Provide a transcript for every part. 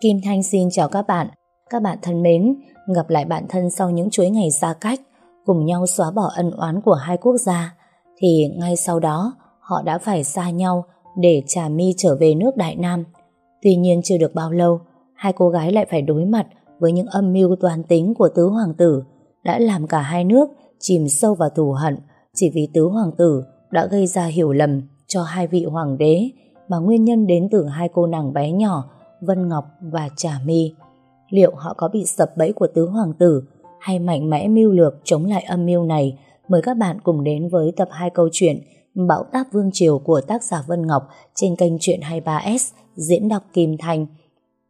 Kim Thanh xin chào các bạn. Các bạn thân mến, gặp lại bạn thân sau những chuỗi ngày xa cách, cùng nhau xóa bỏ ân oán của hai quốc gia, thì ngay sau đó họ đã phải xa nhau để Trà My trở về nước Đại Nam. Tuy nhiên chưa được bao lâu, hai cô gái lại phải đối mặt với những âm mưu toàn tính của tứ hoàng tử đã làm cả hai nước chìm sâu vào thù hận chỉ vì tứ hoàng tử đã gây ra hiểu lầm cho hai vị hoàng đế mà nguyên nhân đến từ hai cô nàng bé nhỏ Vân Ngọc và Trà My. Liệu họ có bị sập bẫy của tứ hoàng tử hay mạnh mẽ mưu lược chống lại âm mưu này? Mời các bạn cùng đến với tập 2 câu chuyện Bão táp Vương Triều của tác giả Vân Ngọc trên kênh Chuyện 23S diễn đọc Kim Thanh.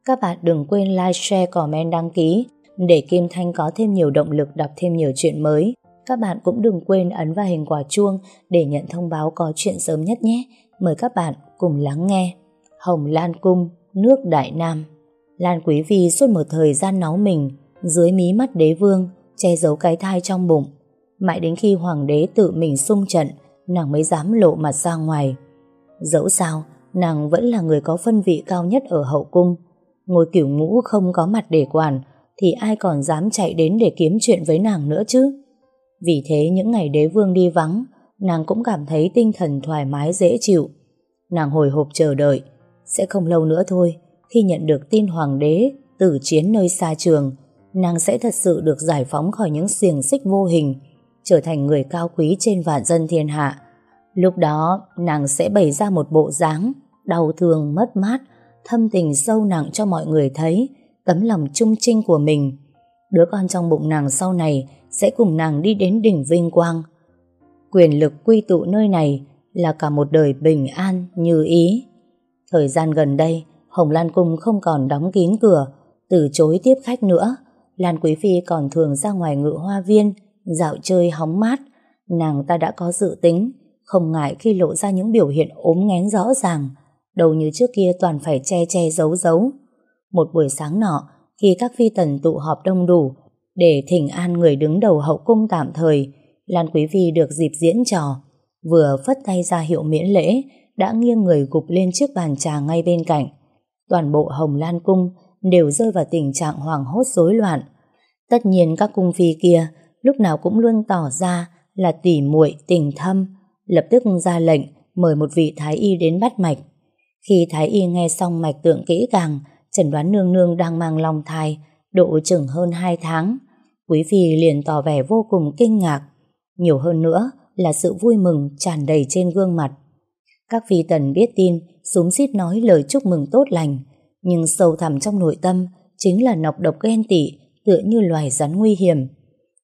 Các bạn đừng quên like, share, comment, đăng ký để Kim Thanh có thêm nhiều động lực đọc thêm nhiều chuyện mới. Các bạn cũng đừng quên ấn vào hình quả chuông để nhận thông báo có chuyện sớm nhất nhé. Mời các bạn cùng lắng nghe. Hồng Lan Cung, nước Đại Nam Lan Quý Phi suốt một thời gian náu mình dưới mí mắt đế vương, che giấu cái thai trong bụng. Mãi đến khi hoàng đế tự mình xung trận, nàng mới dám lộ mặt ra ngoài. Dẫu sao, nàng vẫn là người có phân vị cao nhất ở hậu cung. Ngôi kiểu ngũ không có mặt để quản, thì ai còn dám chạy đến để kiếm chuyện với nàng nữa chứ? Vì thế những ngày đế vương đi vắng, nàng cũng cảm thấy tinh thần thoải mái dễ chịu. Nàng hồi hộp chờ đợi, sẽ không lâu nữa thôi, khi nhận được tin hoàng đế tử chiến nơi xa trường, nàng sẽ thật sự được giải phóng khỏi những xiềng xích vô hình, trở thành người cao quý trên vạn dân thiên hạ. Lúc đó, nàng sẽ bày ra một bộ dáng đau thương, mất mát, thâm tình sâu nặng cho mọi người thấy, tấm lòng trung trinh của mình. Đứa con trong bụng nàng sau này sẽ cùng nàng đi đến đỉnh vinh quang. Quyền lực quy tụ nơi này là cả một đời bình an như ý. Thời gian gần đây, Hồng Lan Cung không còn đóng kín cửa, từ chối tiếp khách nữa. Lan Quý Phi còn thường ra ngoài ngự hoa viên, dạo chơi hóng mát. Nàng ta đã có dự tính, không ngại khi lộ ra những biểu hiện ốm ngén rõ ràng, đầu như trước kia toàn phải che che giấu giấu. Một buổi sáng nọ, khi các phi tần tụ họp đông đủ để thỉnh an người đứng đầu hậu cung tạm thời, Lan Quý Phi được dịp diễn trò, vừa phất tay ra hiệu miễn lễ, đã nghiêng người gục lên chiếc bàn trà ngay bên cạnh. Toàn bộ Hồng Lan Cung đều rơi vào tình trạng hoảng hốt rối loạn. Tất nhiên các cung phi kia lúc nào cũng luôn tỏ ra là tỉ muội tình thâm, lập tức ra lệnh mời một vị thái y đến bắt mạch. Khi thái y nghe xong mạch tượng kỹ càng, chẩn đoán nương nương đang mang lòng thai, độ chừng hơn 2 tháng. Quý phi liền tỏ vẻ vô cùng kinh ngạc. Nhiều hơn nữa là sự vui mừng tràn đầy trên gương mặt. Các phi tần biết tin, súng xít nói lời chúc mừng tốt lành, nhưng sâu thẳm trong nội tâm chính là nọc độc ghen tị, tựa như loài rắn nguy hiểm.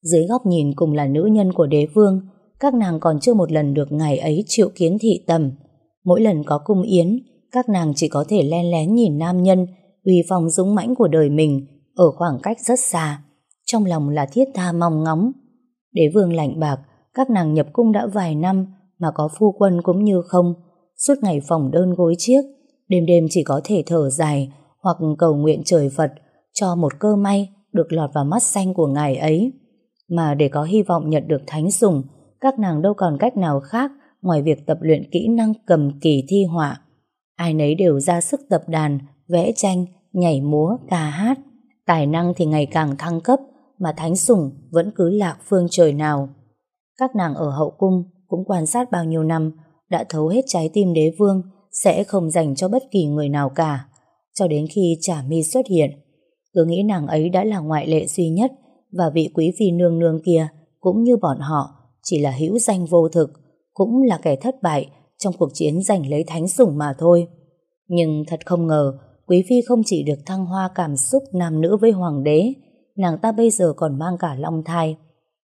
Dưới góc nhìn cùng là nữ nhân của đế vương, các nàng còn chưa một lần được ngày ấy chịu kiến thị tầm. Mỗi lần có cung yến, các nàng chỉ có thể len lén nhìn nam nhân uy phong dũng mãnh của đời mình ở khoảng cách rất xa. Trong lòng là thiết tha mong ngóng. Đế vương lạnh bạc, các nàng nhập cung đã vài năm mà có phu quân cũng như không, suốt ngày phòng đơn gối chiếc, đêm đêm chỉ có thể thở dài hoặc cầu nguyện trời Phật cho một cơ may được lọt vào mắt xanh của ngài ấy. Mà để có hy vọng nhận được thánh sủng, các nàng đâu còn cách nào khác ngoài việc tập luyện kỹ năng cầm kỳ thi họa. Ai nấy đều ra sức tập đàn, vẽ tranh, nhảy múa, ca hát. Tài năng thì ngày càng thăng cấp, mà thánh sủng vẫn cứ lạc phương trời nào. Các nàng ở hậu cung cũng quan sát bao nhiêu năm, đã thấu hết trái tim đế vương, sẽ không dành cho bất kỳ người nào cả. Cho đến khi trả mi xuất hiện, cứ nghĩ nàng ấy đã là ngoại lệ duy nhất, và vị quý phi nương nương kia cũng như bọn họ, chỉ là hữu danh vô thực, cũng là kẻ thất bại trong cuộc chiến giành lấy thánh sủng mà thôi. Nhưng thật không ngờ, Quý Phi không chỉ được thăng hoa cảm xúc nam nữ với hoàng đế, nàng ta bây giờ còn mang cả long thai.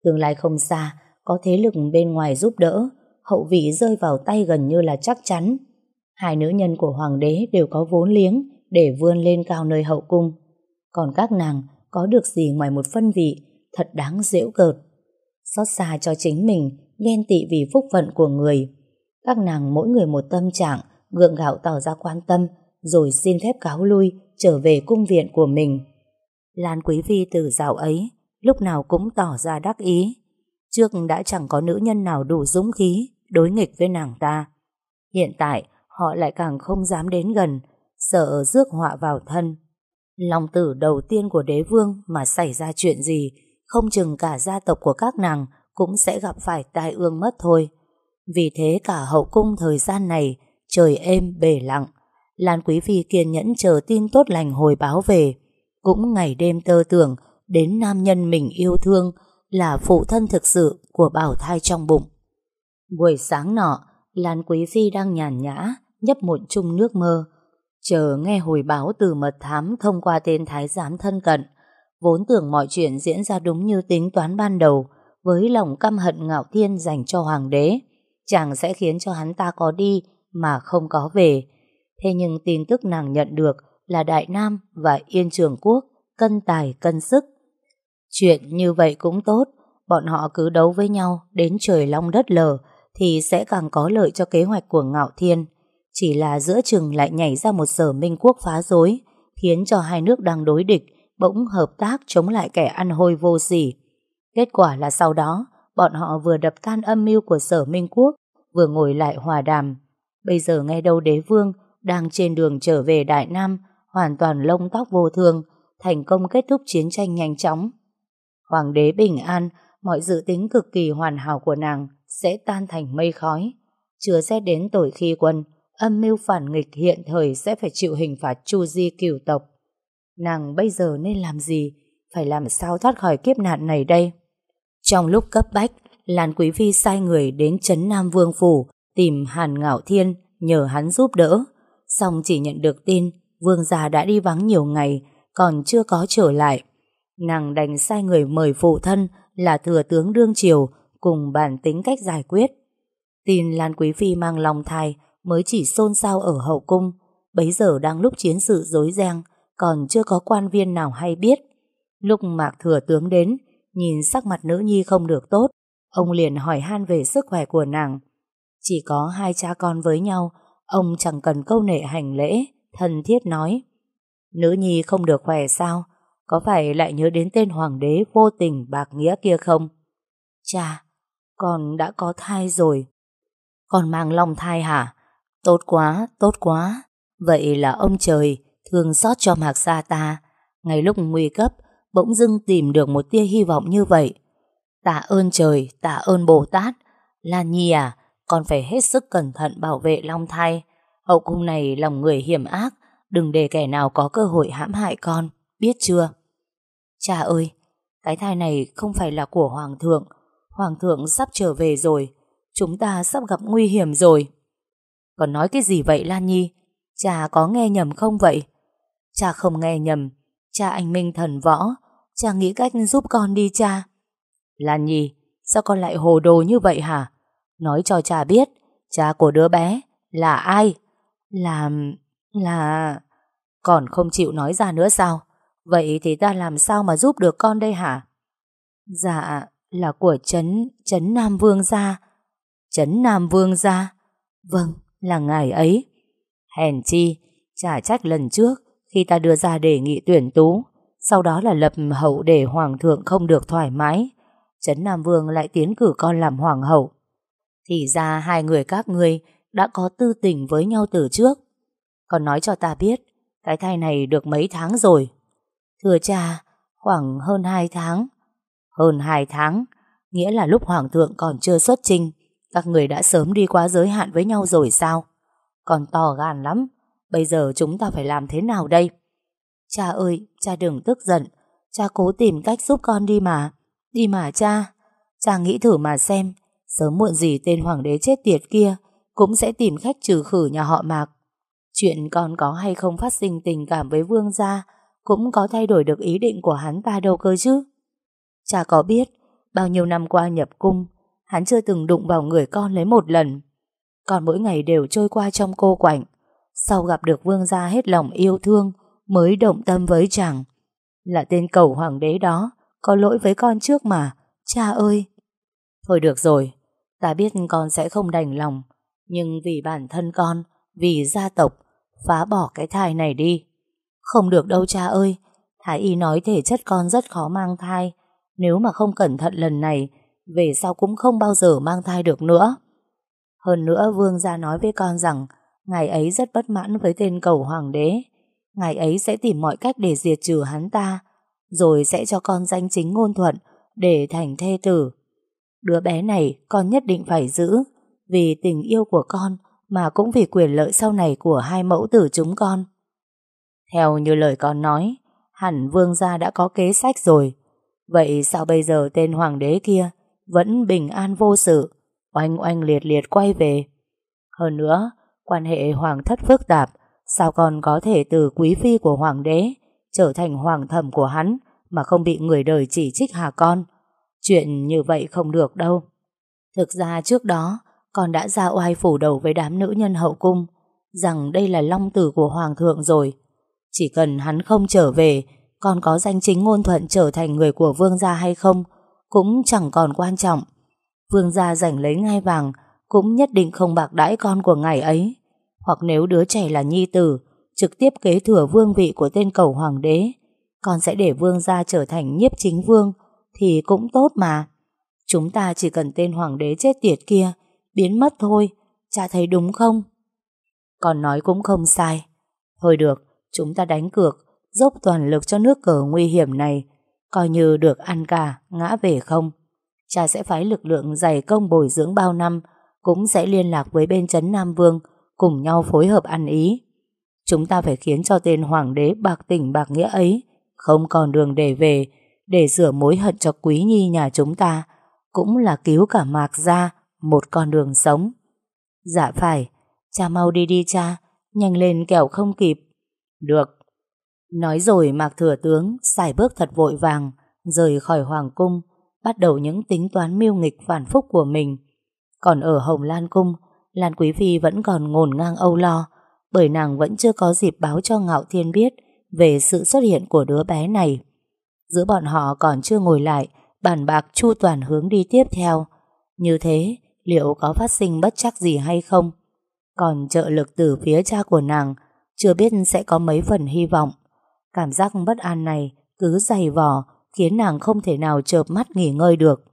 Tương lai không xa, có thế lực bên ngoài giúp đỡ, hậu vị rơi vào tay gần như là chắc chắn. Hai nữ nhân của hoàng đế đều có vốn liếng để vươn lên cao nơi hậu cung. Còn các nàng có được gì ngoài một phân vị thật đáng dễu cợt. Xót xa cho chính mình, ghen tị vì phúc phận của người. Các nàng mỗi người một tâm trạng, gượng gạo tỏ ra quan tâm, rồi xin phép cáo lui, trở về cung viện của mình. Lan Quý Phi từ dạo ấy, lúc nào cũng tỏ ra đắc ý. Trước đã chẳng có nữ nhân nào đủ dũng khí đối nghịch với nàng ta. Hiện tại, họ lại càng không dám đến gần, sợ rước họa vào thân. lòng tử đầu tiên của đế vương mà xảy ra chuyện gì, không chừng cả gia tộc của các nàng cũng sẽ gặp phải tai ương mất thôi. Vì thế cả hậu cung thời gian này, trời êm bể lặng, Lan Quý Phi kiên nhẫn chờ tin tốt lành hồi báo về, cũng ngày đêm tơ tưởng đến nam nhân mình yêu thương là phụ thân thực sự của bảo thai trong bụng. Buổi sáng nọ, Lan Quý Phi đang nhàn nhã, nhấp một chung nước mơ, chờ nghe hồi báo từ mật thám thông qua tên thái giám thân cận, vốn tưởng mọi chuyện diễn ra đúng như tính toán ban đầu, với lòng căm hận ngạo thiên dành cho hoàng đế, chàng sẽ khiến cho hắn ta có đi mà không có về. Thế nhưng tin tức nàng nhận được là Đại Nam và Yên Trường Quốc cân tài cân sức. Chuyện như vậy cũng tốt, bọn họ cứ đấu với nhau đến trời long đất lở thì sẽ càng có lợi cho kế hoạch của Ngạo Thiên. Chỉ là giữa chừng lại nhảy ra một sở minh quốc phá rối, khiến cho hai nước đang đối địch bỗng hợp tác chống lại kẻ ăn hôi vô sỉ. Kết quả là sau đó, bọn họ vừa đập tan âm mưu của sở minh quốc, vừa ngồi lại hòa đàm. Bây giờ nghe đâu đế vương đang trên đường trở về Đại Nam, hoàn toàn lông tóc vô thương, thành công kết thúc chiến tranh nhanh chóng. Hoàng đế bình an, mọi dự tính cực kỳ hoàn hảo của nàng sẽ tan thành mây khói. Chưa xét đến tội khi quân, âm mưu phản nghịch hiện thời sẽ phải chịu hình phạt chu di cửu tộc. Nàng bây giờ nên làm gì? Phải làm sao thoát khỏi kiếp nạn này đây? Trong lúc cấp bách, Lan Quý Phi sai người đến Trấn Nam Vương Phủ tìm Hàn Ngạo Thiên nhờ hắn giúp đỡ. Xong chỉ nhận được tin Vương gia đã đi vắng nhiều ngày còn chưa có trở lại. Nàng đành sai người mời phụ thân là thừa tướng Đương Triều cùng bản tính cách giải quyết. Tin Lan Quý Phi mang lòng thai mới chỉ xôn xao ở hậu cung, bấy giờ đang lúc chiến sự rối ren, còn chưa có quan viên nào hay biết. Lúc Mạc Thừa Tướng đến, nhìn sắc mặt nữ nhi không được tốt, ông liền hỏi han về sức khỏe của nàng. Chỉ có hai cha con với nhau, ông chẳng cần câu nệ hành lễ, thân thiết nói. Nữ nhi không được khỏe sao? Có phải lại nhớ đến tên hoàng đế vô tình bạc nghĩa kia không? Cha, con đã có thai rồi. Con mang lòng thai hả? Tốt quá, tốt quá. Vậy là ông trời thương xót cho Mạc gia ta. Ngay lúc nguy cấp, bỗng dưng tìm được một tia hy vọng như vậy. Tạ ơn trời, tạ ơn Bồ Tát. Lan Nhi à, con phải hết sức cẩn thận bảo vệ long thai. Hậu cung này lòng người hiểm ác, đừng để kẻ nào có cơ hội hãm hại con, biết chưa? Cha ơi, cái thai này không phải là của Hoàng thượng. Hoàng thượng sắp trở về rồi, chúng ta sắp gặp nguy hiểm rồi. Còn nói cái gì vậy Lan Nhi? Cha có nghe nhầm không vậy? Cha không nghe nhầm, cha anh Minh thần võ, cha nghĩ cách giúp con đi cha. Lan Nhi, sao con lại hồ đồ như vậy hả? Nói cho cha biết, cha của đứa bé là ai? Là... là... Còn không chịu nói ra nữa sao? Vậy thì ta làm sao mà giúp được con đây hả? Dạ, là của Trấn, Trấn Nam Vương gia. Trấn Nam Vương gia? Vâng, là ngài ấy. Hèn chi, trả trách lần trước khi ta đưa ra đề nghị tuyển tú, sau đó là lập hậu để hoàng thượng không được thoải mái. Trấn Nam Vương lại tiến cử con làm hoàng hậu. Thì ra hai người các ngươi đã có tư tình với nhau từ trước. Còn nói cho ta biết, cái thai này được mấy tháng rồi? Thưa cha, khoảng hơn hai tháng. Hơn hai tháng, nghĩa là lúc hoàng thượng còn chưa xuất trình, các người đã sớm đi qua giới hạn với nhau rồi sao? Còn to gan lắm, bây giờ chúng ta phải làm thế nào đây? Cha ơi, cha đừng tức giận, cha cố tìm cách giúp con đi mà. Đi mà cha, cha nghĩ thử mà xem, sớm muộn gì tên hoàng đế chết tiệt kia cũng sẽ tìm khách trừ khử nhà họ Mạc. Chuyện con có hay không phát sinh tình cảm với vương gia cũng có thay đổi được ý định của hắn ta đâu cơ chứ. Cha có biết, bao nhiêu năm qua nhập cung, hắn chưa từng đụng vào người con lấy một lần. Còn mỗi ngày đều trôi qua trong cô quạnh. Sau gặp được vương gia hết lòng yêu thương, mới động tâm với chàng. Là tên cầu hoàng đế đó, có lỗi với con trước mà, cha ơi. Thôi được rồi, ta biết con sẽ không đành lòng, nhưng vì bản thân con, vì gia tộc, phá bỏ cái thai này đi. Không được đâu cha ơi, Thái Y nói thể chất con rất khó mang thai, nếu mà không cẩn thận lần này, về sau cũng không bao giờ mang thai được nữa. Hơn nữa Vương gia nói với con rằng, ngài ấy rất bất mãn với tên cầu hoàng đế. ngài ấy sẽ tìm mọi cách để diệt trừ hắn ta, rồi sẽ cho con danh chính ngôn thuận để thành thê tử. Đứa bé này con nhất định phải giữ, vì tình yêu của con mà cũng vì quyền lợi sau này của hai mẫu tử chúng con. Theo như lời con nói, hẳn vương gia đã có kế sách rồi. Vậy sao bây giờ tên hoàng đế kia vẫn bình an vô sự, oanh oanh liệt liệt quay về? Hơn nữa, quan hệ hoàng thất phức tạp, sao còn có thể từ quý phi của hoàng đế trở thành hoàng thẩm của hắn mà không bị người đời chỉ trích hà con? Chuyện như vậy không được đâu. Thực ra trước đó, con đã ra oai phủ đầu với đám nữ nhân hậu cung, rằng đây là long tử của hoàng thượng rồi. Chỉ cần hắn không trở về, còn có danh chính ngôn thuận trở thành người của vương gia hay không, cũng chẳng còn quan trọng. Vương gia giành lấy ngai vàng, cũng nhất định không bạc đãi con của ngài ấy. Hoặc nếu đứa trẻ là nhi tử, trực tiếp kế thừa vương vị của tên cầu hoàng đế, con sẽ để vương gia trở thành nhiếp chính vương, thì cũng tốt mà. Chúng ta chỉ cần tên hoàng đế chết tiệt kia biến mất thôi, cha thấy đúng không? Con nói cũng không sai. Thôi được, chúng ta đánh cược, dốc toàn lực cho nước cờ nguy hiểm này, coi như được ăn cả, ngã về không. Cha sẽ phái lực lượng dày công bồi dưỡng bao năm, cũng sẽ liên lạc với bên Trấn Nam Vương, cùng nhau phối hợp ăn ý. Chúng ta phải khiến cho tên hoàng đế bạc tỉnh bạc nghĩa ấy không còn đường để về, để rửa mối hận cho quý nhi nhà chúng ta, cũng là cứu cả mạc ra một con đường sống. Dạ phải, cha mau đi đi cha, nhanh lên kẻo không kịp. Được. Nói rồi mạc thừa tướng xài bước thật vội vàng, rời khỏi hoàng cung, bắt đầu những tính toán mưu nghịch phản phúc của mình. Còn ở Hồng Lan Cung, Lan Quý Phi vẫn còn ngổn ngang âu lo, bởi nàng vẫn chưa có dịp báo cho Ngạo Thiên biết về sự xuất hiện của đứa bé này. Giữa bọn họ còn chưa ngồi lại, bàn bạc chu toàn hướng đi tiếp theo. Như thế, liệu có phát sinh bất chắc gì hay không? Còn trợ lực từ phía cha của nàng, chưa biết sẽ có mấy phần hy vọng. Cảm giác bất an này cứ dày vò, khiến nàng không thể nào chợp mắt nghỉ ngơi được.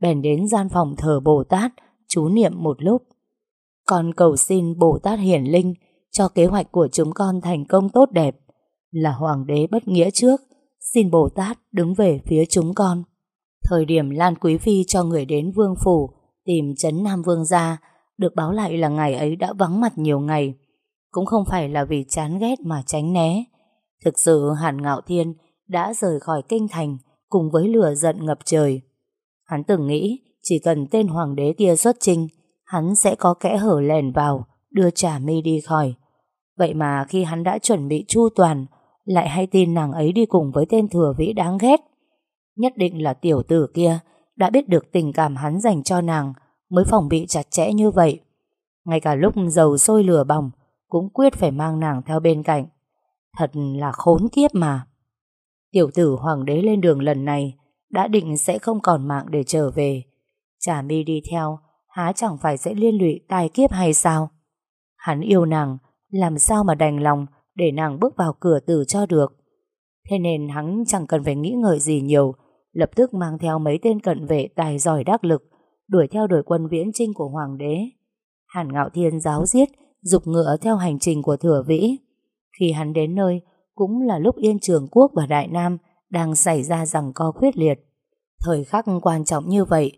Bèn đến gian phòng thờ Bồ Tát, chú niệm một lúc. Con cầu xin Bồ Tát hiển linh cho kế hoạch của chúng con thành công tốt đẹp. Là hoàng đế bất nghĩa trước, xin Bồ Tát đứng về phía chúng con. Thời điểm Lan Quý Phi cho người đến vương phủ tìm Trấn Nam Vương ra, được báo lại là ngày ấy đã vắng mặt nhiều ngày. Cũng không phải là vì chán ghét mà tránh né. Thực sự Hàn Ngạo Thiên đã rời khỏi kinh thành cùng với lửa giận ngập trời. Hắn từng nghĩ chỉ cần tên hoàng đế kia xuất trình, hắn sẽ có kẽ hở lèn vào, đưa trả mi đi khỏi. Vậy mà khi hắn đã chuẩn bị chu toàn, lại hay tin nàng ấy đi cùng với tên thừa vĩ đáng ghét. Nhất định là tiểu tử kia đã biết được tình cảm hắn dành cho nàng mới phòng bị chặt chẽ như vậy. Ngay cả lúc dầu sôi lửa bỏng cũng quyết phải mang nàng theo bên cạnh. Thật là khốn kiếp mà. Tiểu tử hoàng đế lên đường lần này đã định sẽ không còn mạng để trở về. trà mi đi theo há chẳng phải sẽ liên lụy tai kiếp hay sao? Hắn yêu nàng làm sao mà đành lòng để nàng bước vào cửa tử cho được. Thế nên hắn chẳng cần phải nghĩ ngợi gì nhiều lập tức mang theo mấy tên cận vệ tài giỏi đắc lực, đuổi theo đuổi quân viễn trinh của hoàng đế. Hàn Ngạo Thiên giáo giết, dục ngựa theo hành trình của thừa vĩ. Khi hắn đến nơi, cũng là lúc Yên Trường Quốc và Đại Nam đang xảy ra rằng co quyết liệt. Thời khắc quan trọng như vậy,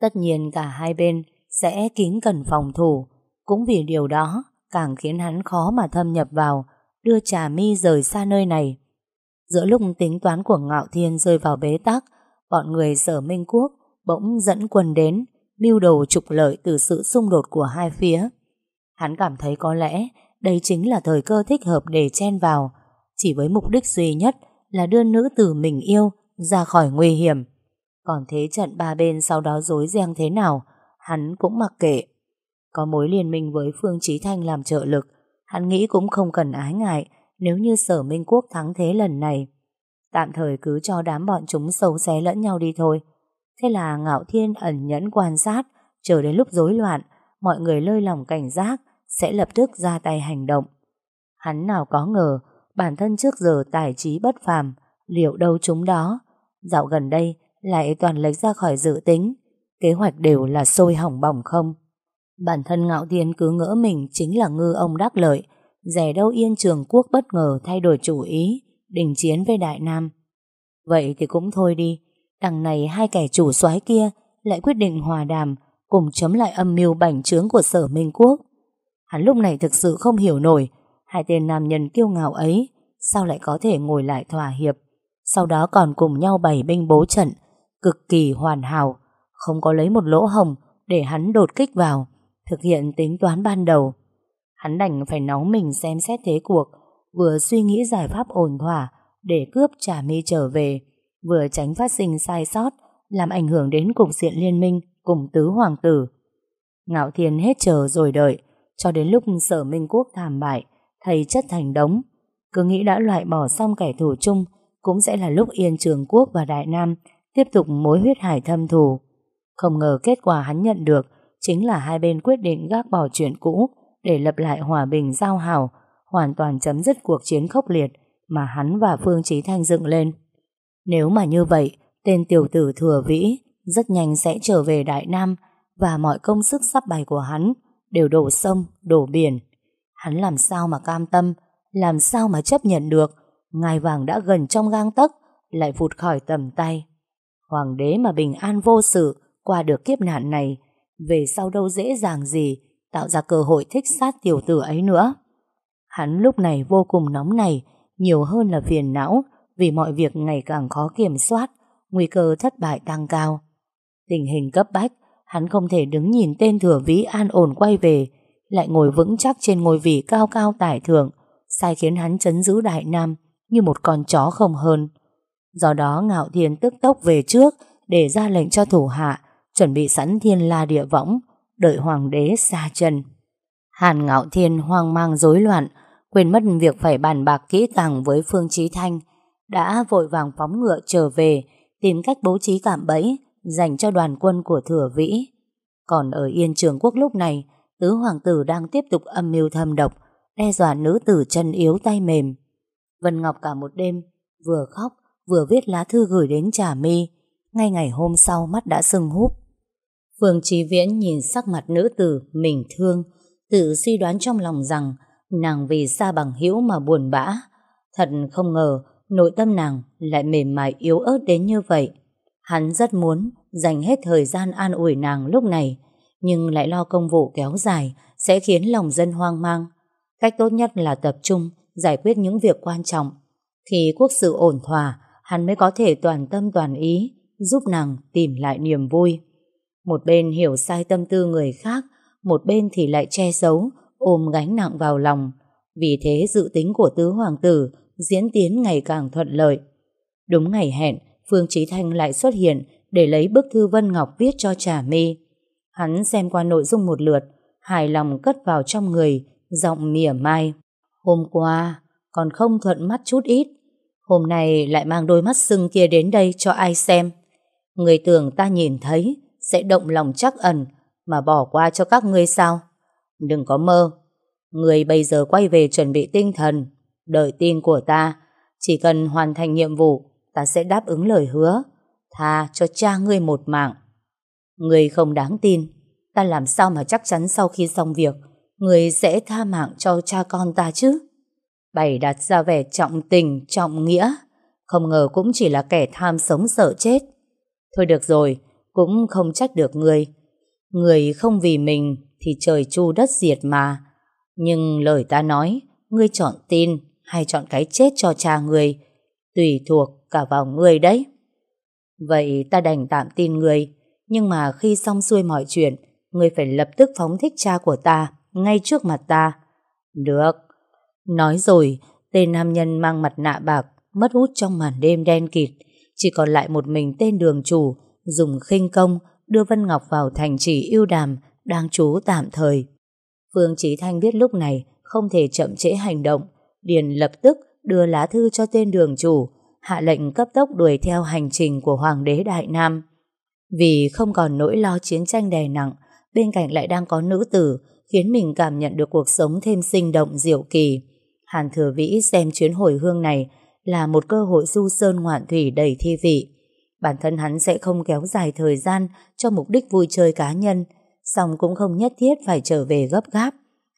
tất nhiên cả hai bên sẽ kín cần phòng thủ. Cũng vì điều đó, càng khiến hắn khó mà thâm nhập vào, đưa Trà Mi rời xa nơi này. Giữa lúc tính toán của Ngạo Thiên rơi vào bế tắc, bọn người sở Minh Quốc bỗng dẫn quân đến, mưu đồ trục lợi từ sự xung đột của hai phía. Hắn cảm thấy có lẽ đây chính là thời cơ thích hợp để chen vào, chỉ với mục đích duy nhất là đưa nữ tử mình yêu ra khỏi nguy hiểm. Còn thế trận ba bên sau đó dối ren thế nào, hắn cũng mặc kệ. Có mối liên minh với Phương Chí Thanh làm trợ lực, hắn nghĩ cũng không cần ái ngại nếu như sở Minh Quốc thắng thế lần này. Tạm thời cứ cho đám bọn chúng xấu xé lẫn nhau đi thôi. Thế là Ngạo Thiên ẩn nhẫn quan sát, chờ đến lúc rối loạn, mọi người lơi lòng cảnh giác, sẽ lập tức ra tay hành động. Hắn nào có ngờ, bản thân trước giờ tài trí bất phàm, liệu đâu chúng đó. Dạo gần đây, lại toàn lệch ra khỏi dự tính, kế hoạch đều là sôi hỏng bỏng không. Bản thân Ngạo Thiên cứ ngỡ mình chính là ngư ông đắc lợi, rẻ đâu Yên Trường Quốc bất ngờ thay đổi chủ ý, đình chiến với Đại Nam. Vậy thì cũng thôi đi, đằng này hai kẻ chủ soái kia lại quyết định hòa đàm cùng chấm lại âm mưu bảnh trướng của sở Minh Quốc. Hắn lúc này thực sự không hiểu nổi hai tên nam nhân kiêu ngạo ấy sao lại có thể ngồi lại thỏa hiệp, sau đó còn cùng nhau bày binh bố trận, cực kỳ hoàn hảo, không có lấy một lỗ hồng để hắn đột kích vào, thực hiện tính toán ban đầu. Hắn đành phải nóng mình xem xét thế cuộc, vừa suy nghĩ giải pháp ổn thỏa để cướp trả mi trở về, vừa tránh phát sinh sai sót, làm ảnh hưởng đến cục diện liên minh cùng tứ hoàng tử. Ngạo Thiên hết chờ rồi đợi, cho đến lúc sở minh quốc thảm bại, thầy chất thành đống. Cứ nghĩ đã loại bỏ xong kẻ thù chung, cũng sẽ là lúc Yên Trường Quốc và Đại Nam tiếp tục mối huyết hải thâm thù. Không ngờ kết quả hắn nhận được chính là hai bên quyết định gác bỏ chuyện cũ để lập lại hòa bình giao hảo, hoàn toàn chấm dứt cuộc chiến khốc liệt mà hắn và Phương Chí Thanh dựng lên. Nếu mà như vậy, tên tiểu tử thừa vĩ rất nhanh sẽ trở về Đại Nam và mọi công sức sắp bày của hắn đều đổ sông, đổ biển. Hắn làm sao mà cam tâm, làm sao mà chấp nhận được, ngai vàng đã gần trong gang tấc, lại vụt khỏi tầm tay. Hoàng đế mà bình an vô sự, qua được kiếp nạn này, về sau đâu dễ dàng gì tạo ra cơ hội thích sát tiểu tử ấy nữa. Hắn lúc này vô cùng nóng này, nhiều hơn là phiền não vì mọi việc ngày càng khó kiểm soát, nguy cơ thất bại tăng cao. Tình hình cấp bách, hắn không thể đứng nhìn tên thừa vĩ an ổn quay về, lại ngồi vững chắc trên ngôi vị cao cao tải thượng, sai khiến hắn chấn giữ Đại Nam như một con chó không hơn. Do đó Ngạo Thiên tức tốc về trước để ra lệnh cho thủ hạ chuẩn bị sẵn thiên la địa võng, đợi hoàng đế xa chân. Hàn Ngạo Thiên hoang mang rối loạn, quên mất việc phải bàn bạc kỹ càng với Phương Chí Thanh, đã vội vàng phóng ngựa trở về, tìm cách bố trí cảm bẫy dành cho đoàn quân của Thừa Vĩ. Còn ở Yên Trường Quốc lúc này, tứ hoàng tử đang tiếp tục âm mưu thâm độc, đe dọa nữ tử chân yếu tay mềm. Vân Ngọc cả một đêm, vừa khóc, vừa viết lá thư gửi đến Trà My. Ngay ngày hôm sau mắt đã sưng húp. Phương Trí Viễn nhìn sắc mặt nữ tử mình thương, tự suy đoán trong lòng rằng nàng vì xa bằng hữu mà buồn bã. Thật không ngờ nội tâm nàng lại mềm mại yếu ớt đến như vậy. Hắn rất muốn dành hết thời gian an ủi nàng lúc này, nhưng lại lo công vụ kéo dài sẽ khiến lòng dân hoang mang. Cách tốt nhất là tập trung giải quyết những việc quan trọng. Khi quốc sự ổn thỏa, hắn mới có thể toàn tâm toàn ý giúp nàng tìm lại niềm vui. Một bên hiểu sai tâm tư người khác, một bên thì lại che giấu, ôm gánh nặng vào lòng. Vì thế dự tính của tứ hoàng tử diễn tiến ngày càng thuận lợi. Đúng ngày hẹn, Phương Trí Thanh lại xuất hiện để lấy bức thư Vân Ngọc viết cho Trà My. Hắn xem qua nội dung một lượt, hài lòng cất vào trong người, giọng mỉa mai. Hôm qua, còn không thuận mắt chút ít. Hôm nay lại mang đôi mắt sưng kia đến đây cho ai xem. Người tưởng ta nhìn thấy, sẽ động lòng chắc ẩn, mà bỏ qua cho các ngươi sao? Đừng có mơ. Người bây giờ quay về chuẩn bị tinh thần, đợi tin của ta. Chỉ cần hoàn thành nhiệm vụ, ta sẽ đáp ứng lời hứa. Tha cho cha ngươi một mạng. ngươi không đáng tin, ta làm sao mà chắc chắn sau khi xong việc, người sẽ tha mạng cho cha con ta chứ? Bày đặt ra vẻ trọng tình, trọng nghĩa, không ngờ cũng chỉ là kẻ tham sống sợ chết. Thôi được rồi, cũng không trách được người. Người không vì mình thì trời chu đất diệt mà. Nhưng lời ta nói, ngươi chọn tin hay chọn cái chết cho cha người, tùy thuộc cả vào người đấy. Vậy ta đành tạm tin người, nhưng mà khi xong xuôi mọi chuyện, người phải lập tức phóng thích cha của ta, ngay trước mặt ta. Được. Nói rồi, tên nam nhân mang mặt nạ bạc, mất hút trong màn đêm đen kịt, chỉ còn lại một mình tên đường chủ, dùng khinh công đưa Vân Ngọc vào thành trì yêu đàm đang trú tạm thời. Phương Chí Thanh biết lúc này không thể chậm trễ hành động, liền lập tức đưa lá thư cho tên đường chủ, hạ lệnh cấp tốc đuổi theo hành trình của Hoàng đế Đại Nam. Vì không còn nỗi lo chiến tranh đè nặng, bên cạnh lại đang có nữ tử, khiến mình cảm nhận được cuộc sống thêm sinh động diệu kỳ. Hàn Thừa Vĩ xem chuyến hồi hương này là một cơ hội du sơn ngoạn thủy đầy thi vị. Bản thân hắn sẽ không kéo dài thời gian cho mục đích vui chơi cá nhân, song cũng không nhất thiết phải trở về gấp gáp.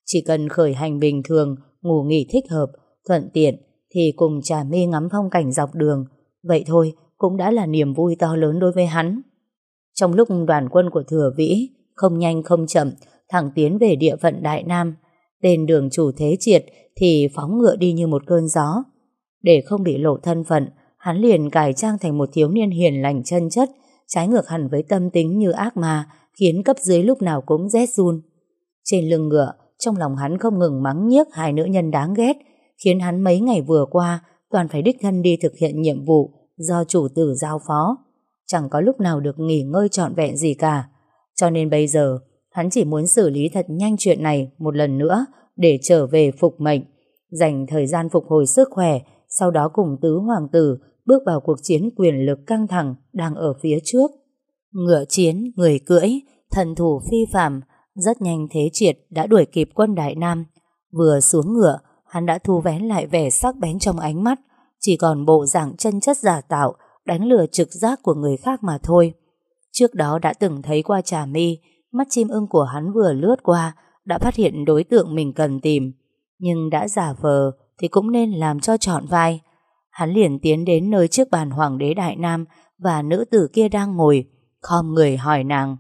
Chỉ cần khởi hành bình thường, ngủ nghỉ thích hợp, thuận tiện thì cùng Trà My ngắm phong cảnh dọc đường. Vậy thôi cũng đã là niềm vui to lớn đối với hắn. Trong lúc đoàn quân của Thừa Vĩ không nhanh không chậm thẳng tiến về địa phận Đại Nam, tên đường chủ thế triệt thì phóng ngựa đi như một cơn gió. Để không bị lộ thân phận, hắn liền cải trang thành một thiếu niên hiền lành chân chất, trái ngược hẳn với tâm tính như ác ma, khiến cấp dưới lúc nào cũng rét run. Trên lưng ngựa, trong lòng hắn không ngừng mắng nhiếc hai nữ nhân đáng ghét, khiến hắn mấy ngày vừa qua toàn phải đích thân đi thực hiện nhiệm vụ do chủ tử giao phó. Chẳng có lúc nào được nghỉ ngơi trọn vẹn gì cả. Cho nên bây giờ, hắn chỉ muốn xử lý thật nhanh chuyện này một lần nữa để trở về phục mệnh, dành thời gian phục hồi sức khỏe, sau đó cùng tứ hoàng tử bước vào cuộc chiến quyền lực căng thẳng đang ở phía trước. Ngựa chiến, người cưỡi, thần thủ phi phàm, rất nhanh thế triệt đã đuổi kịp quân Đại Nam. Vừa xuống ngựa, hắn đã thu vén lại vẻ sắc bén trong ánh mắt, chỉ còn bộ dạng chân chất giả tạo, đánh lừa trực giác của người khác mà thôi. Trước đó đã từng thấy qua trà mi, mắt chim ưng của hắn vừa lướt qua, đã phát hiện đối tượng mình cần tìm. Nhưng đã giả vờ thì cũng nên làm cho trọn vai. Hắn liền tiến đến nơi trước bàn hoàng đế Đại Nam và nữ tử kia đang ngồi, khom người hỏi nàng.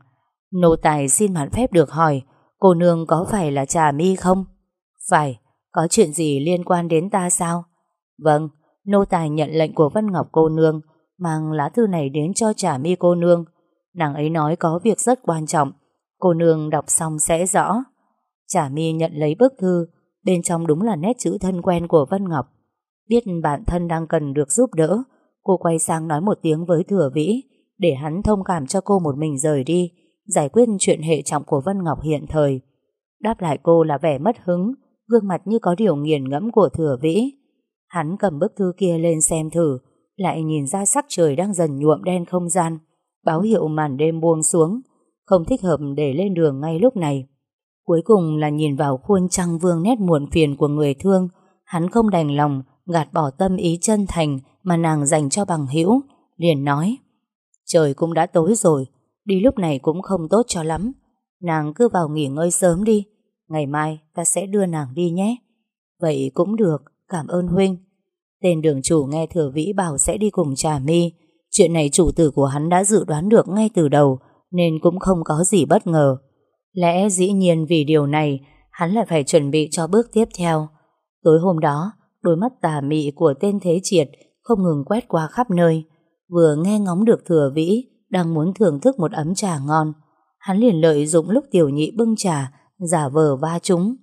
Nô tài xin mạn phép được hỏi, cô nương có phải là trà mi không? Phải, có chuyện gì liên quan đến ta sao? Vâng, nô tài nhận lệnh của Vân Ngọc cô nương, mang lá thư này đến cho Trả mi cô nương. Nàng ấy nói có việc rất quan trọng, cô nương đọc xong sẽ rõ. Trả mi nhận lấy bức thư, bên trong đúng là nét chữ thân quen của Vân Ngọc. Biết bản thân đang cần được giúp đỡ, cô quay sang nói một tiếng với Thừa Vĩ, để hắn thông cảm cho cô một mình rời đi, giải quyết chuyện hệ trọng của Vân Ngọc hiện thời. Đáp lại cô là vẻ mất hứng, gương mặt như có điều nghiền ngẫm của Thừa Vĩ. Hắn cầm bức thư kia lên xem thử, lại nhìn ra sắc trời đang dần nhuộm đen không gian, báo hiệu màn đêm buông xuống, không thích hợp để lên đường ngay lúc này. Cuối cùng là nhìn vào khuôn trăng vương nét muộn phiền của người thương, hắn không đành lòng gạt bỏ tâm ý chân thành mà nàng dành cho bằng hữu, liền nói: "Trời cũng đã tối rồi, đi lúc này cũng không tốt cho lắm, nàng cứ vào nghỉ ngơi sớm đi, ngày mai ta sẽ đưa nàng đi nhé." "Vậy cũng được, cảm ơn huynh." Tên đường chủ nghe Thừa Vĩ bảo sẽ đi cùng Trà Mi, chuyện này chủ tử của hắn đã dự đoán được ngay từ đầu, nên cũng không có gì bất ngờ. Lẽ dĩ nhiên vì điều này, hắn lại phải chuẩn bị cho bước tiếp theo. Tối hôm đó, đôi mắt tà mị của tên Thế Triệt không ngừng quét qua khắp nơi. Vừa nghe ngóng được thừa vĩ, đang muốn thưởng thức một ấm trà ngon. Hắn liền lợi dụng lúc tiểu nhị bưng trà, giả vờ va chúng.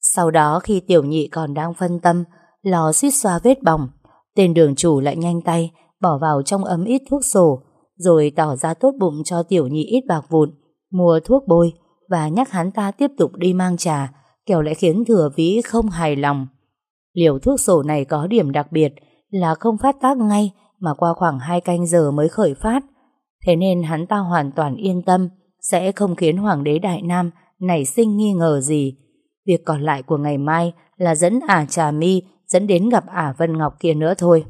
Sau đó khi tiểu nhị còn đang phân tâm, lò suýt xoa vết bỏng, tên đường chủ lại nhanh tay, bỏ vào trong ấm ít thuốc sổ, rồi tỏ ra tốt bụng cho tiểu nhị ít bạc vụn, mua thuốc bôi và nhắc hắn ta tiếp tục đi mang trà, kẻo lại khiến thừa vĩ không hài lòng. Liều thuốc sổ này có điểm đặc biệt là không phát tác ngay mà qua khoảng 2 canh giờ mới khởi phát. Thế nên hắn ta hoàn toàn yên tâm sẽ không khiến Hoàng đế Đại Nam nảy sinh nghi ngờ gì. Việc còn lại của ngày mai là dẫn ả Trà Mi dẫn đến gặp ả Vân Ngọc kia nữa thôi.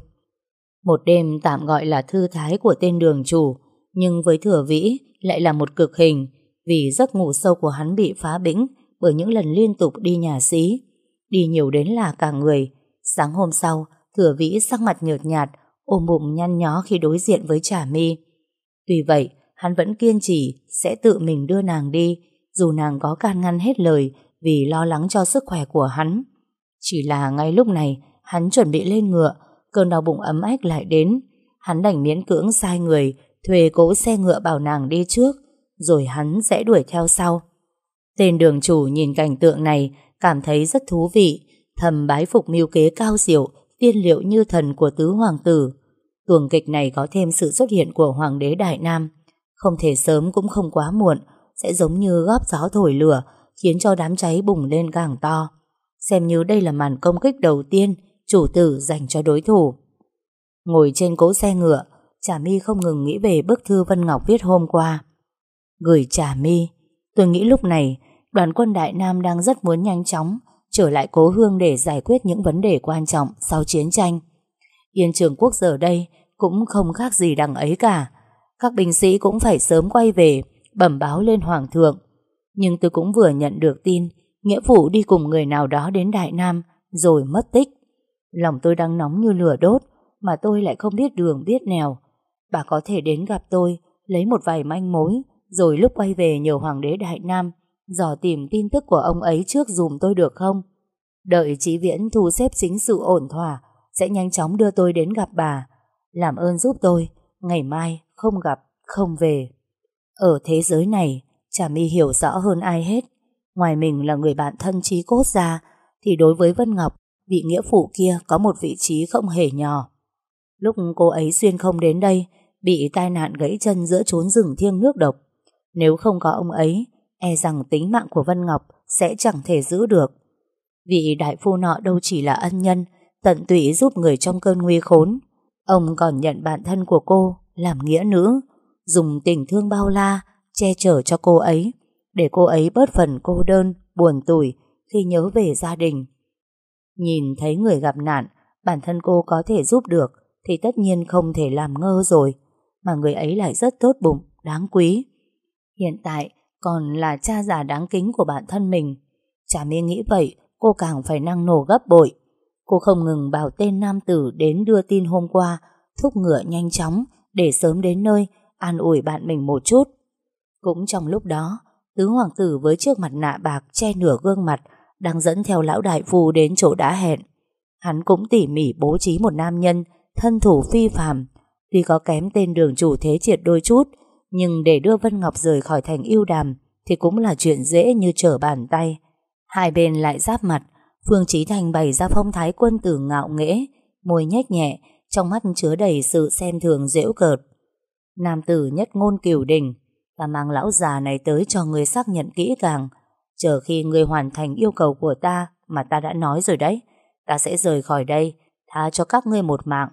Một đêm tạm gọi là thư thái của tên đường chủ, nhưng với thừa vĩ lại là một cực hình vì giấc ngủ sâu của hắn bị phá bĩnh bởi những lần liên tục đi nhà xí. Đi nhiều đến là cả người. Sáng hôm sau, thừa vĩ sắc mặt nhợt nhạt, ôm bụng nhăn nhó khi đối diện với Trà Mi. Tuy vậy, hắn vẫn kiên trì sẽ tự mình đưa nàng đi, dù nàng có can ngăn hết lời vì lo lắng cho sức khỏe của hắn. Chỉ là ngay lúc này, hắn chuẩn bị lên ngựa, cơn đau bụng ấm ách lại đến. Hắn đành miễn cưỡng sai người, thuê cỗ xe ngựa bảo nàng đi trước, rồi hắn sẽ đuổi theo sau. Tên đường chủ nhìn cảnh tượng này, cảm thấy rất thú vị, thầm bái phục mưu kế cao diệu, tiên liệu như thần của tứ hoàng tử. Tuồng kịch này có thêm sự xuất hiện của hoàng đế Đại Nam, không thể sớm cũng không quá muộn, sẽ giống như góp gió thổi lửa, khiến cho đám cháy bùng lên càng to. Xem như đây là màn công kích đầu tiên chủ tử dành cho đối thủ. Ngồi trên cỗ xe ngựa, Trà My không ngừng nghĩ về bức thư Vân Ngọc viết hôm qua. Gửi Trà My, tôi nghĩ lúc này đoàn quân Đại Nam đang rất muốn nhanh chóng trở lại cố hương để giải quyết những vấn đề quan trọng sau chiến tranh. Yên trường quốc giờ đây cũng không khác gì đằng ấy cả. Các binh sĩ cũng phải sớm quay về, bẩm báo lên Hoàng thượng. Nhưng tôi cũng vừa nhận được tin, nghĩa vụ đi cùng người nào đó đến Đại Nam rồi mất tích. Lòng tôi đang nóng như lửa đốt, mà tôi lại không biết đường biết nèo. Bà có thể đến gặp tôi, lấy một vài manh mối, rồi lúc quay về nhờ Hoàng đế Đại Nam dò tìm tin tức của ông ấy trước dùm tôi được không? Đợi Chí Viễn thu xếp chính sự ổn thỏa, sẽ nhanh chóng đưa tôi đến gặp bà. Làm ơn giúp tôi, ngày mai không gặp, không về. Ở thế giới này, Trà My hiểu rõ hơn ai hết. Ngoài mình là người bạn thân trí cốt ra, thì đối với Vân Ngọc, vị nghĩa phụ kia có một vị trí không hề nhỏ. Lúc cô ấy xuyên không đến đây, bị tai nạn gãy chân giữa chốn rừng thiêng nước độc. Nếu không có ông ấy, e rằng tính mạng của Vân Ngọc sẽ chẳng thể giữ được. Vị đại phu nọ đâu chỉ là ân nhân, tận tụy giúp người trong cơn nguy khốn. Ông còn nhận bản thân của cô làm nghĩa nữ, dùng tình thương bao la, che chở cho cô ấy, để cô ấy bớt phần cô đơn, buồn tủi khi nhớ về gia đình. Nhìn thấy người gặp nạn, bản thân cô có thể giúp được, thì tất nhiên không thể làm ngơ rồi, mà người ấy lại rất tốt bụng, đáng quý. Hiện tại, còn là cha già đáng kính của bản thân mình. Chả mê nghĩ vậy, cô càng phải năng nổ gấp bội. Cô không ngừng bảo tên nam tử đến đưa tin hôm qua, thúc ngựa nhanh chóng để sớm đến nơi, an ủi bạn mình một chút. Cũng trong lúc đó, tứ hoàng tử với chiếc mặt nạ bạc che nửa gương mặt đang dẫn theo lão đại phu đến chỗ đã hẹn. Hắn cũng tỉ mỉ bố trí một nam nhân thân thủ phi phàm, tuy có kém tên đường chủ thế triệt đôi chút, nhưng để đưa Vân Ngọc rời khỏi thành yêu đàm thì cũng là chuyện dễ như trở bàn tay. Hai bên lại giáp mặt, Phương Chí Thành bày ra phong thái quân tử ngạo nghễ, môi nhếch nhẹ, trong mắt chứa đầy sự xem thường dễu cợt. Nam tử nhất ngôn cửu đình, ta mang lão già này tới cho người xác nhận kỹ càng, chờ khi người hoàn thành yêu cầu của ta mà ta đã nói rồi đấy, ta sẽ rời khỏi đây, tha cho các ngươi một mạng.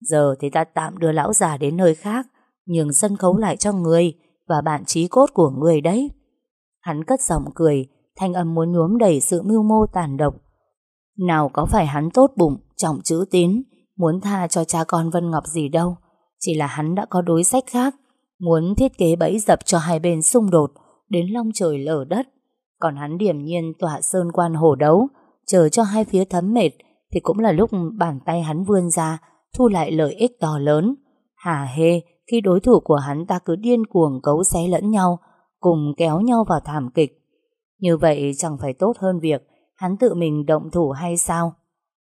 Giờ thì ta tạm đưa lão già đến nơi khác, nhường sân khấu lại cho người và bạn trí cốt của người đấy. Hắn cất giọng cười, thanh âm muốn nhuốm đầy sự mưu mô tàn độc. Nào có phải hắn tốt bụng, trọng chữ tín, muốn tha cho cha con Vân Ngọc gì đâu, chỉ là hắn đã có đối sách khác, muốn thiết kế bẫy dập cho hai bên xung đột, đến long trời lở đất. Còn hắn điểm nhiên tỏa sơn quan hổ đấu, chờ cho hai phía thấm mệt, thì cũng là lúc bàn tay hắn vươn ra, thu lại lợi ích to lớn. Hà hê, khi đối thủ của hắn ta cứ điên cuồng cấu xé lẫn nhau, cùng kéo nhau vào thảm kịch. Như vậy chẳng phải tốt hơn việc hắn tự mình động thủ hay sao?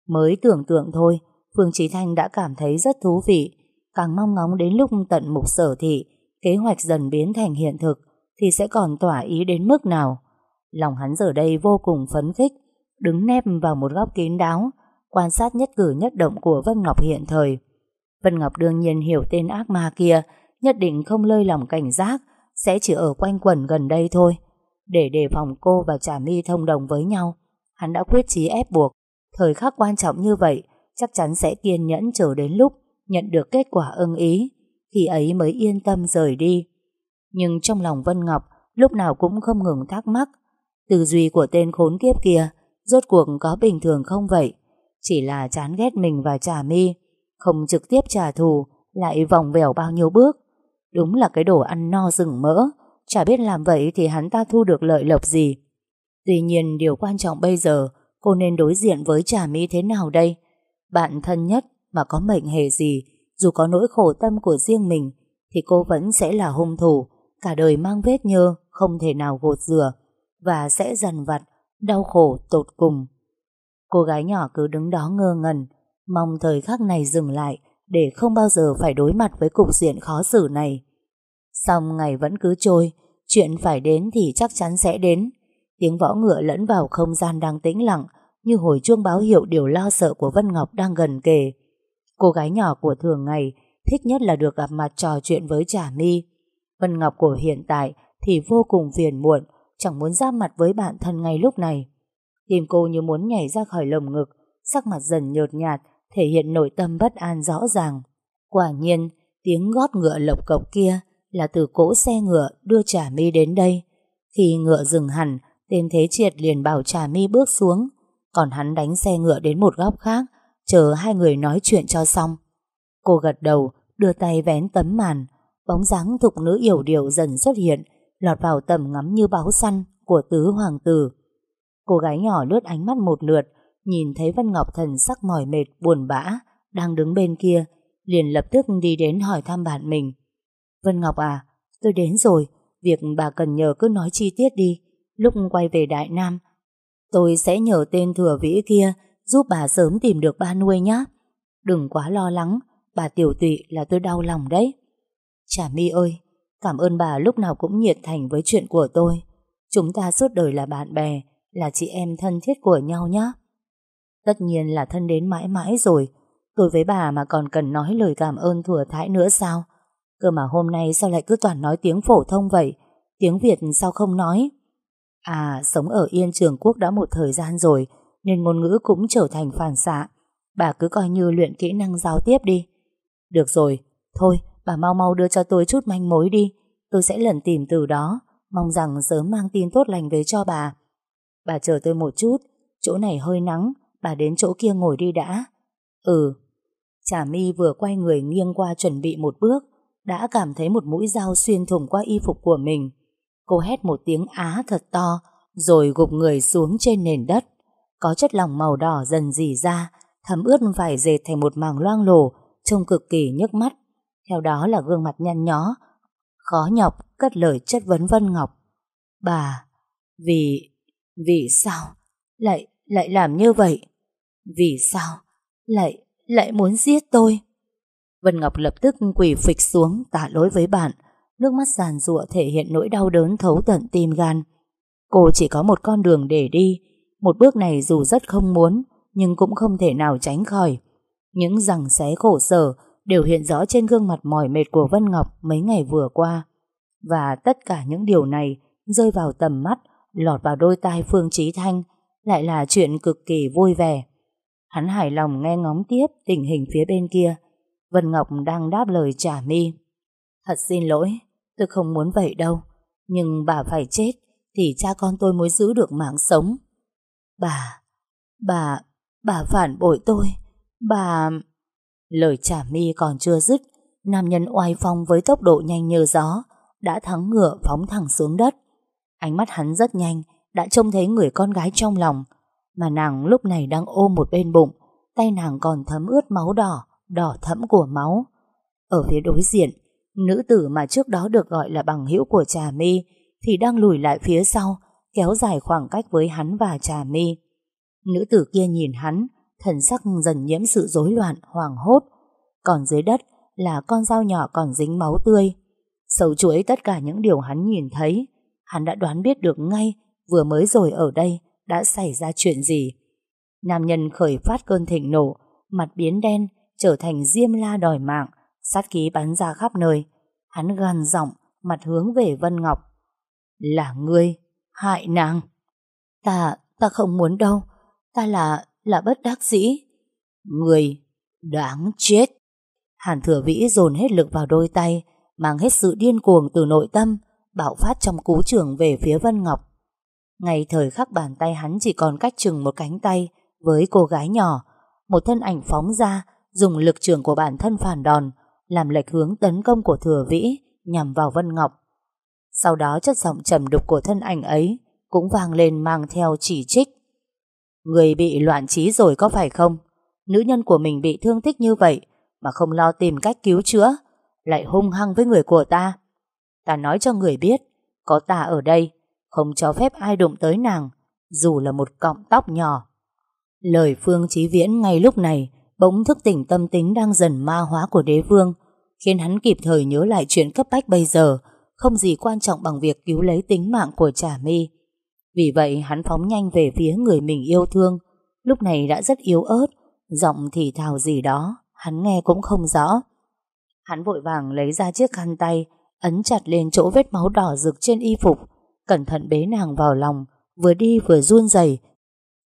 Mới tưởng tượng thôi, Phương Trí Thanh đã cảm thấy rất thú vị, càng mong ngóng đến lúc tận mục sở thị, kế hoạch dần biến thành hiện thực, thì sẽ còn tỏa ý đến mức nào. Lòng hắn giờ đây vô cùng phấn khích, đứng nép vào một góc kín đáo, quan sát nhất cử nhất động của Vân Ngọc hiện thời. Vân Ngọc đương nhiên hiểu tên ác ma kia, nhất định không lơi lòng cảnh giác, sẽ chỉ ở quanh quẩn gần đây thôi. Để đề phòng cô và Trà My thông đồng với nhau, hắn đã quyết chí ép buộc. Thời khắc quan trọng như vậy, chắc chắn sẽ kiên nhẫn chờ đến lúc nhận được kết quả ưng ý, khi ấy mới yên tâm rời đi. Nhưng trong lòng Vân Ngọc lúc nào cũng không ngừng thắc mắc, tư duy của tên khốn kiếp kia rốt cuộc có bình thường không vậy? Chỉ là chán ghét mình và Trà mi không trực tiếp trả thù, lại vòng vèo bao nhiêu bước. Đúng là cái đồ ăn no rừng mỡ, chả biết làm vậy thì hắn ta thu được lợi lộc gì. Tuy nhiên điều quan trọng bây giờ, cô nên đối diện với Trà mi thế nào đây? Bạn thân nhất mà có mệnh hệ gì, dù có nỗi khổ tâm của riêng mình, thì cô vẫn sẽ là hung thủ, cả đời mang vết nhơ, không thể nào gột rửa, và sẽ dằn vặt, đau khổ tột cùng. Cô gái nhỏ cứ đứng đó ngơ ngẩn, mong thời khắc này dừng lại để không bao giờ phải đối mặt với cục diện khó xử này. Xong ngày vẫn cứ trôi, chuyện phải đến thì chắc chắn sẽ đến. Tiếng võ ngựa lẫn vào không gian đang tĩnh lặng, như hồi chuông báo hiệu điều lo sợ của Vân Ngọc đang gần kề. Cô gái nhỏ của thường ngày thích nhất là được gặp mặt trò chuyện với Trà My. Vân Ngọc của hiện tại thì vô cùng phiền muộn, chẳng muốn ra mặt với bạn thân ngay lúc này. Tim cô như muốn nhảy ra khỏi lồng ngực, sắc mặt dần nhợt nhạt, thể hiện nội tâm bất an rõ ràng. Quả nhiên, tiếng gót ngựa lộc cộc kia là từ cỗ xe ngựa đưa Trà My đến đây. Khi ngựa dừng hẳn, tên Thế Triệt liền bảo Trà My bước xuống, còn hắn đánh xe ngựa đến một góc khác, chờ hai người nói chuyện cho xong. Cô gật đầu, đưa tay vén tấm màn, bóng dáng thục nữ yểu điệu dần xuất hiện, lọt vào tầm ngắm như báo săn của tứ hoàng tử. Cô gái nhỏ lướt ánh mắt một lượt, nhìn thấy Vân Ngọc thần sắc mỏi mệt, buồn bã, đang đứng bên kia, liền lập tức đi đến hỏi thăm bạn mình. Vân Ngọc à, tôi đến rồi, việc bà cần nhờ cứ nói chi tiết đi, lúc quay về Đại Nam. Tôi sẽ nhờ tên thừa vĩ kia giúp bà sớm tìm được ba nuôi nhé. Đừng quá lo lắng, bà tiểu tụy là tôi đau lòng đấy. trà mi ơi, cảm ơn bà lúc nào cũng nhiệt thành với chuyện của tôi. Chúng ta suốt đời là bạn bè, là chị em thân thiết của nhau nhé. Tất nhiên là thân đến mãi mãi rồi, tôi với bà mà còn cần nói lời cảm ơn thừa thãi nữa sao? Cơ mà hôm nay sao lại cứ toàn nói tiếng phổ thông vậy? Tiếng Việt sao không nói? À, sống ở Yên Trường Quốc đã một thời gian rồi, nên ngôn ngữ cũng trở thành phản xạ. Bà cứ coi như luyện kỹ năng giao tiếp đi. Được rồi, thôi, bà mau mau đưa cho tôi chút manh mối đi. Tôi sẽ lần tìm từ đó, mong rằng sớm mang tin tốt lành về cho bà. Bà chờ tôi một chút, chỗ này hơi nắng, bà đến chỗ kia ngồi đi đã. Ừ. Trà mi vừa quay người nghiêng qua chuẩn bị một bước, đã cảm thấy một mũi dao xuyên thủng qua y phục của mình. Cô hét một tiếng á thật to, rồi gục người xuống trên nền đất. Có chất lỏng màu đỏ dần dì ra, thấm ướt vải dệt thành một màng loang lổ, trông cực kỳ nhức mắt. Theo đó là gương mặt nhăn nhó, khó nhọc cất lời chất vấn Vân Ngọc. Bà, vì, vì sao lại, lại làm như vậy? Vì sao lại, lại muốn giết tôi? Vân Ngọc lập tức quỳ phịch xuống tạ lỗi với bạn, nước mắt giàn rụa thể hiện nỗi đau đớn thấu tận tim gan. Cô chỉ có một con đường để đi, một bước này dù rất không muốn, nhưng cũng không thể nào tránh khỏi. Những rằng xé khổ sở đều hiện rõ trên gương mặt mỏi mệt của Vân Ngọc mấy ngày vừa qua. Và tất cả những điều này rơi vào tầm mắt, lọt vào đôi tai Phương Trí Thanh, lại là chuyện cực kỳ vui vẻ. Hắn hài lòng nghe ngóng tiếp tình hình phía bên kia. Vân Ngọc đang đáp lời trả mi. Thật xin lỗi, tôi không muốn vậy đâu. Nhưng bà phải chết, thì cha con tôi mới giữ được mạng sống. Bà, bà, bà phản bội tôi. Bà... Lời trả mi còn chưa dứt, nam nhân oai phong với tốc độ nhanh như gió, đã thắng ngựa phóng thẳng xuống đất. Ánh mắt hắn rất nhanh, đã trông thấy người con gái trong lòng, mà nàng lúc này đang ôm một bên bụng, tay nàng còn thấm ướt máu đỏ, đỏ thẫm của máu. Ở phía đối diện, nữ tử mà trước đó được gọi là bằng hữu của Trà Mi thì đang lùi lại phía sau, kéo dài khoảng cách với hắn và Trà Mi. Nữ tử kia nhìn hắn, thần sắc dần nhiễm sự rối loạn, hoảng hốt. Còn dưới đất là con dao nhỏ còn dính máu tươi. Sầu chuỗi tất cả những điều hắn nhìn thấy, hắn đã đoán biết được ngay vừa mới rồi ở đây đã xảy ra chuyện gì. Nam nhân khởi phát cơn thịnh nộ, mặt biến đen, trở thành diêm la đòi mạng, sát khí bắn ra khắp nơi. Hắn gằn giọng, mặt hướng về Vân Ngọc. Là ngươi, hại nàng. Ta, ta không muốn đâu. Ta là, là bất đắc dĩ. Người, đáng chết. Hàn thừa vĩ dồn hết lực vào đôi tay, mang hết sự điên cuồng từ nội tâm, bạo phát trong cú trường về phía Vân Ngọc. Ngay thời khắc bàn tay hắn chỉ còn cách chừng một cánh tay với cô gái nhỏ, một thân ảnh phóng ra, dùng lực trường của bản thân phản đòn, làm lệch hướng tấn công của thừa vĩ nhằm vào Vân Ngọc. Sau đó chất giọng trầm đục của thân ảnh ấy cũng vang lên mang theo chỉ trích. Người bị loạn trí rồi có phải không? Nữ nhân của mình bị thương tích như vậy mà không lo tìm cách cứu chữa, lại hung hăng với người của ta. Ta nói cho người biết, có ta ở đây, không cho phép ai đụng tới nàng, dù là một cọng tóc nhỏ. Lời Phương Chí Viễn ngay lúc này bỗng thức tỉnh tâm tính đang dần ma hóa của đế vương, khiến hắn kịp thời nhớ lại chuyện cấp bách bây giờ, không gì quan trọng bằng việc cứu lấy tính mạng của Trà my Vì vậy hắn phóng nhanh về phía người mình yêu thương, lúc này đã rất yếu ớt, giọng thì thào gì đó, hắn nghe cũng không rõ. Hắn vội vàng lấy ra chiếc khăn tay, ấn chặt lên chỗ vết máu đỏ rực trên y phục, cẩn thận bế nàng vào lòng, vừa đi vừa run rẩy,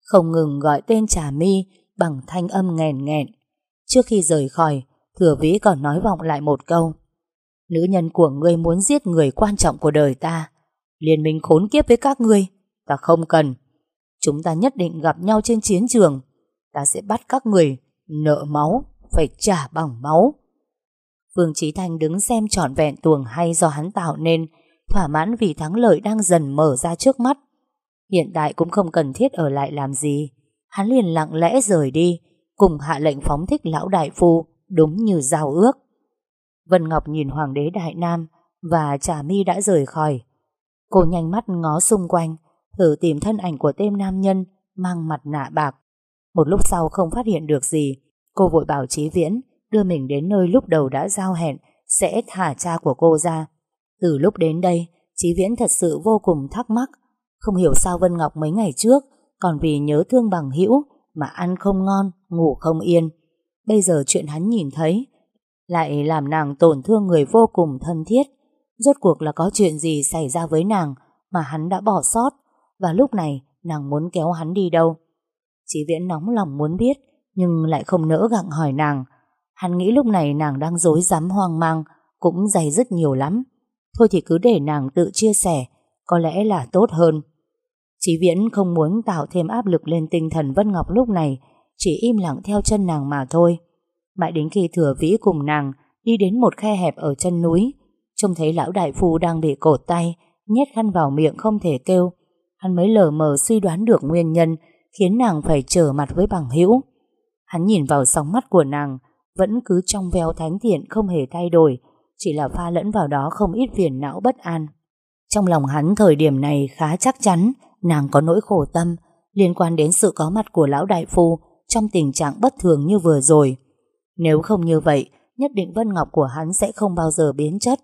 không ngừng gọi tên Trà my bằng thanh âm nghèn nghẹn. Trước khi rời khỏi, Thừa Vĩ còn nói vọng lại một câu. Nữ nhân của ngươi muốn giết người quan trọng của đời ta. Liên minh khốn kiếp với các ngươi, ta không cần. Chúng ta nhất định gặp nhau trên chiến trường. Ta sẽ bắt các người nợ máu, phải trả bằng máu. Phương Chí Thanh đứng xem trọn vẹn tuồng hay do hắn tạo nên, thỏa mãn vì thắng lợi đang dần mở ra trước mắt. Hiện tại cũng không cần thiết ở lại làm gì. hắn liền lặng lẽ rời đi, cùng hạ lệnh phóng thích lão đại phu, đúng như giao ước. Vân Ngọc nhìn Hoàng đế Đại Nam và Trà Mi đã rời khỏi. Cô nhanh mắt ngó xung quanh, thử tìm thân ảnh của tên nam nhân mang mặt nạ bạc. Một lúc sau không phát hiện được gì, cô vội bảo Chí Viễn đưa mình đến nơi lúc đầu đã giao hẹn sẽ thả cha của cô ra. Từ lúc đến đây, Chí Viễn thật sự vô cùng thắc mắc, không hiểu sao Vân Ngọc mấy ngày trước còn vì nhớ thương bằng hữu mà ăn không ngon, ngủ không yên. Bây giờ chuyện hắn nhìn thấy lại làm nàng tổn thương người vô cùng thân thiết. Rốt cuộc là có chuyện gì xảy ra với nàng mà hắn đã bỏ sót và lúc này, nàng muốn kéo hắn đi đâu. Chí Viễn nóng lòng muốn biết, nhưng lại không nỡ gặng hỏi nàng. Hắn nghĩ lúc này nàng đang dối rắm hoang mang, cũng dày rất nhiều lắm. Thôi thì cứ để nàng tự chia sẻ, có lẽ là tốt hơn. Chí Viễn không muốn tạo thêm áp lực lên tinh thần Vân Ngọc lúc này, chỉ im lặng theo chân nàng mà thôi. Mãi đến khi thừa vĩ cùng nàng đi đến một khe hẹp ở chân núi, trông thấy lão đại phu đang bị cột tay, nhét khăn vào miệng không thể kêu. Hắn mới lờ mờ suy đoán được nguyên nhân khiến nàng phải trở mặt với bằng hữu. Hắn nhìn vào sóng mắt của nàng, vẫn cứ trong veo thánh thiện không hề thay đổi, chỉ là pha lẫn vào đó không ít phiền não bất an. Trong lòng hắn thời điểm này khá chắc chắn nàng có nỗi khổ tâm liên quan đến sự có mặt của lão đại phu trong tình trạng bất thường như vừa rồi. Nếu không như vậy, nhất định Vân Ngọc của hắn sẽ không bao giờ biến chất,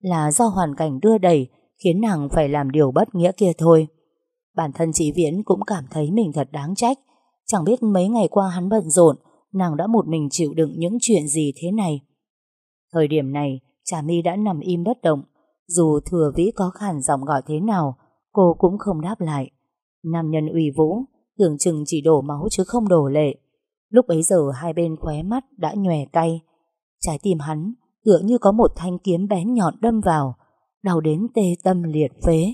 là do hoàn cảnh đưa đẩy khiến nàng phải làm điều bất nghĩa kia thôi. Bản thân chị Viễn cũng cảm thấy mình thật đáng trách, chẳng biết mấy ngày qua hắn bận rộn, nàng đã một mình chịu đựng những chuyện gì thế này. Thời điểm này, Trà My đã nằm im bất động, dù thừa vĩ có khản giọng gọi thế nào, cô cũng không đáp lại. Nam nhân uy vũ, tưởng chừng chỉ đổ máu chứ không đổ lệ. Lúc ấy giờ hai bên khóe mắt đã nhòe cay. Trái tim hắn tựa như có một thanh kiếm bén nhọn đâm vào, đau đến tê tâm liệt phế.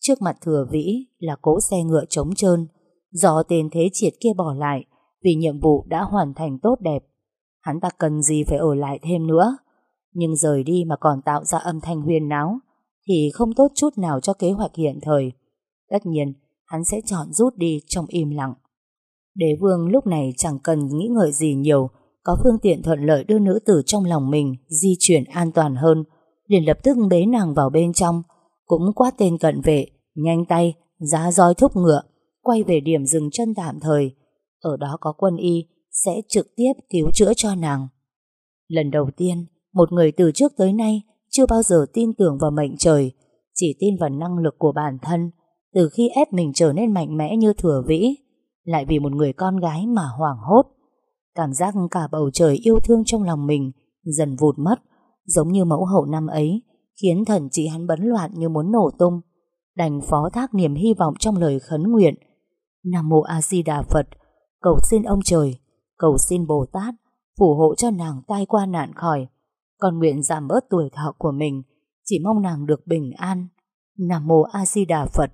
Trước mặt thừa vĩ là cỗ xe ngựa trống trơn, do tên thế triệt kia bỏ lại vì nhiệm vụ đã hoàn thành tốt đẹp. Hắn ta cần gì phải ở lại thêm nữa. Nhưng rời đi mà còn tạo ra âm thanh huyên náo thì không tốt chút nào cho kế hoạch hiện thời. Tất nhiên, hắn sẽ chọn rút đi trong im lặng. Đế vương lúc này chẳng cần nghĩ ngợi gì nhiều, có phương tiện thuận lợi đưa nữ tử trong lòng mình di chuyển an toàn hơn, liền lập tức bế nàng vào bên trong, cũng quát tên cận vệ, nhanh tay, giá roi thúc ngựa, quay về điểm dừng chân tạm thời. Ở đó có quân y, sẽ trực tiếp cứu chữa cho nàng. Lần đầu tiên, một người từ trước tới nay chưa bao giờ tin tưởng vào mệnh trời, chỉ tin vào năng lực của bản thân, từ khi ép mình trở nên mạnh mẽ như thừa vĩ, lại vì một người con gái mà hoảng hốt. Cảm giác cả bầu trời yêu thương trong lòng mình dần vụt mất, giống như mẫu hậu năm ấy, khiến thần chị hắn bấn loạn như muốn nổ tung, đành phó thác niềm hy vọng trong lời khấn nguyện. Nam Mô A Di Đà Phật, cầu xin ông trời, cầu xin Bồ Tát, phù hộ cho nàng tai qua nạn khỏi, còn nguyện giảm bớt tuổi thọ của mình, chỉ mong nàng được bình an. Nam Mô A Di Đà Phật,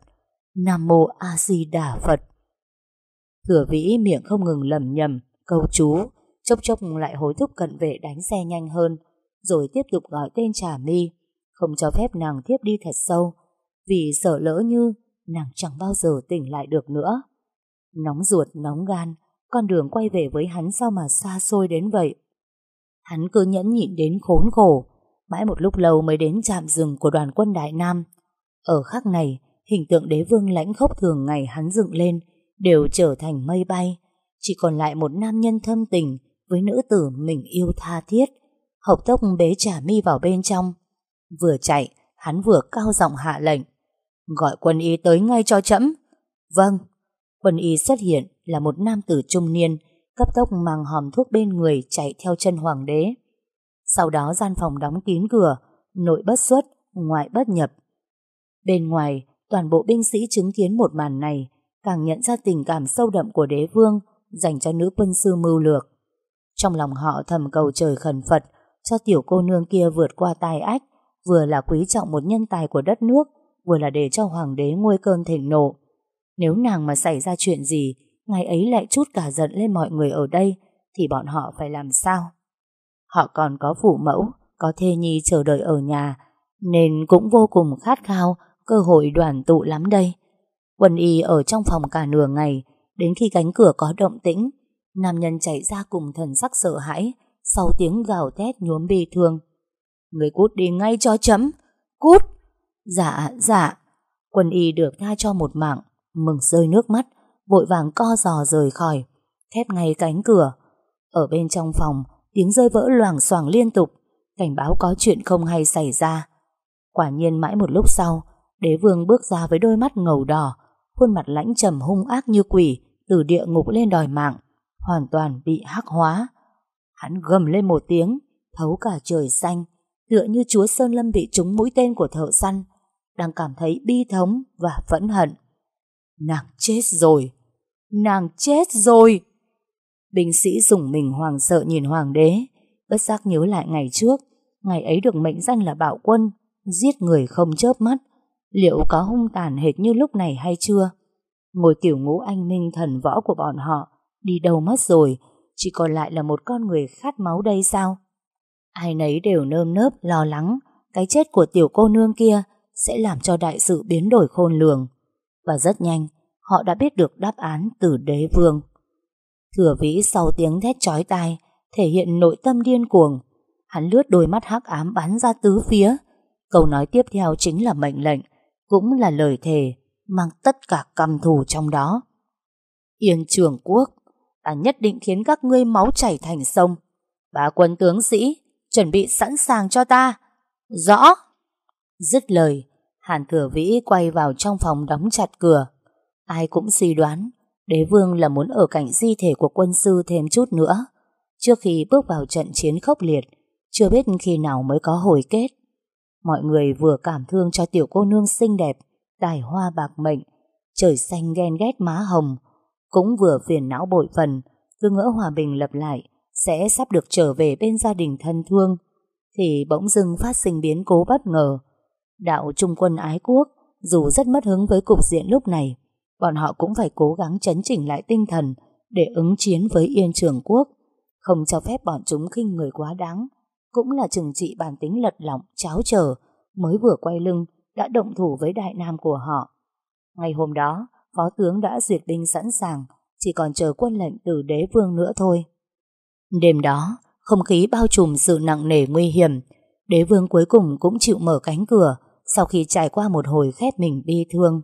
Nam Mô A Di Đà Phật. Thừa vĩ miệng không ngừng lầm nhầm, câu chú, chốc chốc lại hối thúc cận vệ đánh xe nhanh hơn, rồi tiếp tục gọi tên Trà Mi, không cho phép nàng tiếp đi thật sâu, vì sợ lỡ như nàng chẳng bao giờ tỉnh lại được nữa. Nóng ruột, nóng gan, con đường quay về với hắn sao mà xa xôi đến vậy. Hắn cứ nhẫn nhịn đến khốn khổ, mãi một lúc lâu mới đến trạm rừng của đoàn quân Đại Nam. Ở khắc này, hình tượng đế vương lãnh khốc thường ngày hắn dựng lên, đều trở thành mây bay. Chỉ còn lại một nam nhân thâm tình với nữ tử mình yêu tha thiết. Hộc tốc bế trả mi vào bên trong. Vừa chạy, hắn vừa cao giọng hạ lệnh. Gọi quân y tới ngay cho chậm. Vâng. Quân y xuất hiện là một nam tử trung niên, cấp tốc mang hòm thuốc bên người chạy theo chân hoàng đế. Sau đó gian phòng đóng kín cửa, nội bất xuất, ngoại bất nhập. Bên ngoài, toàn bộ binh sĩ chứng kiến một màn này, càng nhận ra tình cảm sâu đậm của đế vương dành cho nữ quân sư mưu lược. Trong lòng họ thầm cầu trời khẩn Phật cho tiểu cô nương kia vượt qua tai ách, vừa là quý trọng một nhân tài của đất nước, vừa là để cho hoàng đế nguôi cơn thịnh nộ. Nếu nàng mà xảy ra chuyện gì, ngày ấy lại chút cả giận lên mọi người ở đây, thì bọn họ phải làm sao? Họ còn có phụ mẫu, có thê nhi chờ đợi ở nhà, nên cũng vô cùng khát khao cơ hội đoàn tụ lắm đây. Quân y ở trong phòng cả nửa ngày, Đến khi cánh cửa có động tĩnh, nam nhân chạy ra cùng thần sắc sợ hãi, sau tiếng gào thét nhuốm bi thương. Người cút đi ngay cho chấm. Cút! Dạ, dạ. Quân y được tha cho một mạng, mừng rơi nước mắt, vội vàng co giò rời khỏi, khép ngay cánh cửa. Ở bên trong phòng, tiếng rơi vỡ loảng xoảng liên tục, cảnh báo có chuyện không hay xảy ra. Quả nhiên mãi một lúc sau, đế vương bước ra với đôi mắt ngầu đỏ, khuôn mặt lãnh trầm hung ác như quỷ, từ địa ngục lên đòi mạng, hoàn toàn bị hắc hóa. Hắn gầm lên một tiếng, thấu cả trời xanh, tựa như chúa Sơn Lâm bị trúng mũi tên của thợ săn, đang cảm thấy bi thống và phẫn hận. Nàng chết rồi! Nàng chết rồi! Binh sĩ dùng mình hoàng sợ nhìn hoàng đế, bất giác nhớ lại ngày trước, ngày ấy được mệnh danh là bạo quân, giết người không chớp mắt, liệu có hung tàn hệt như lúc này hay chưa? Ngồi tiểu ngũ anh minh thần võ của bọn họ đi đâu mất rồi, chỉ còn lại là một con người khát máu đây sao? Ai nấy đều nơm nớp lo lắng, cái chết của tiểu cô nương kia sẽ làm cho đại sự biến đổi khôn lường. Và rất nhanh, họ đã biết được đáp án từ đế vương. Thừa vĩ sau tiếng thét chói tai, thể hiện nội tâm điên cuồng. Hắn lướt đôi mắt hắc ám bắn ra tứ phía. Câu nói tiếp theo chính là mệnh lệnh, cũng là lời thề, mang tất cả căm thù trong đó. Yên trường quốc, ta nhất định khiến các ngươi máu chảy thành sông. Bá quân tướng sĩ, chuẩn bị sẵn sàng cho ta. Rõ! Dứt lời, Hàn Thừa Vĩ quay vào trong phòng đóng chặt cửa. Ai cũng suy đoán, đế vương là muốn ở cạnh di thể của quân sư thêm chút nữa. Trước khi bước vào trận chiến khốc liệt, chưa biết khi nào mới có hồi kết. Mọi người vừa cảm thương cho tiểu cô nương xinh đẹp, tài hoa bạc mệnh, trời xanh ghen ghét má hồng, cũng vừa phiền não bội phần, cứ ngỡ hòa bình lập lại, sẽ sắp được trở về bên gia đình thân thương, thì bỗng dưng phát sinh biến cố bất ngờ. Đạo trung quân ái quốc, dù rất mất hứng với cục diện lúc này, bọn họ cũng phải cố gắng chấn chỉnh lại tinh thần để ứng chiến với Yên Trường Quốc, không cho phép bọn chúng khinh người quá đáng, cũng là chừng trị bản tính lật lọng, cháo trở, mới vừa quay lưng đã động thủ với đại nam của họ. Ngày hôm đó, phó tướng đã duyệt binh sẵn sàng, chỉ còn chờ quân lệnh từ đế vương nữa thôi. Đêm đó, không khí bao trùm sự nặng nề nguy hiểm, đế vương cuối cùng cũng chịu mở cánh cửa sau khi trải qua một hồi khép mình bi thương.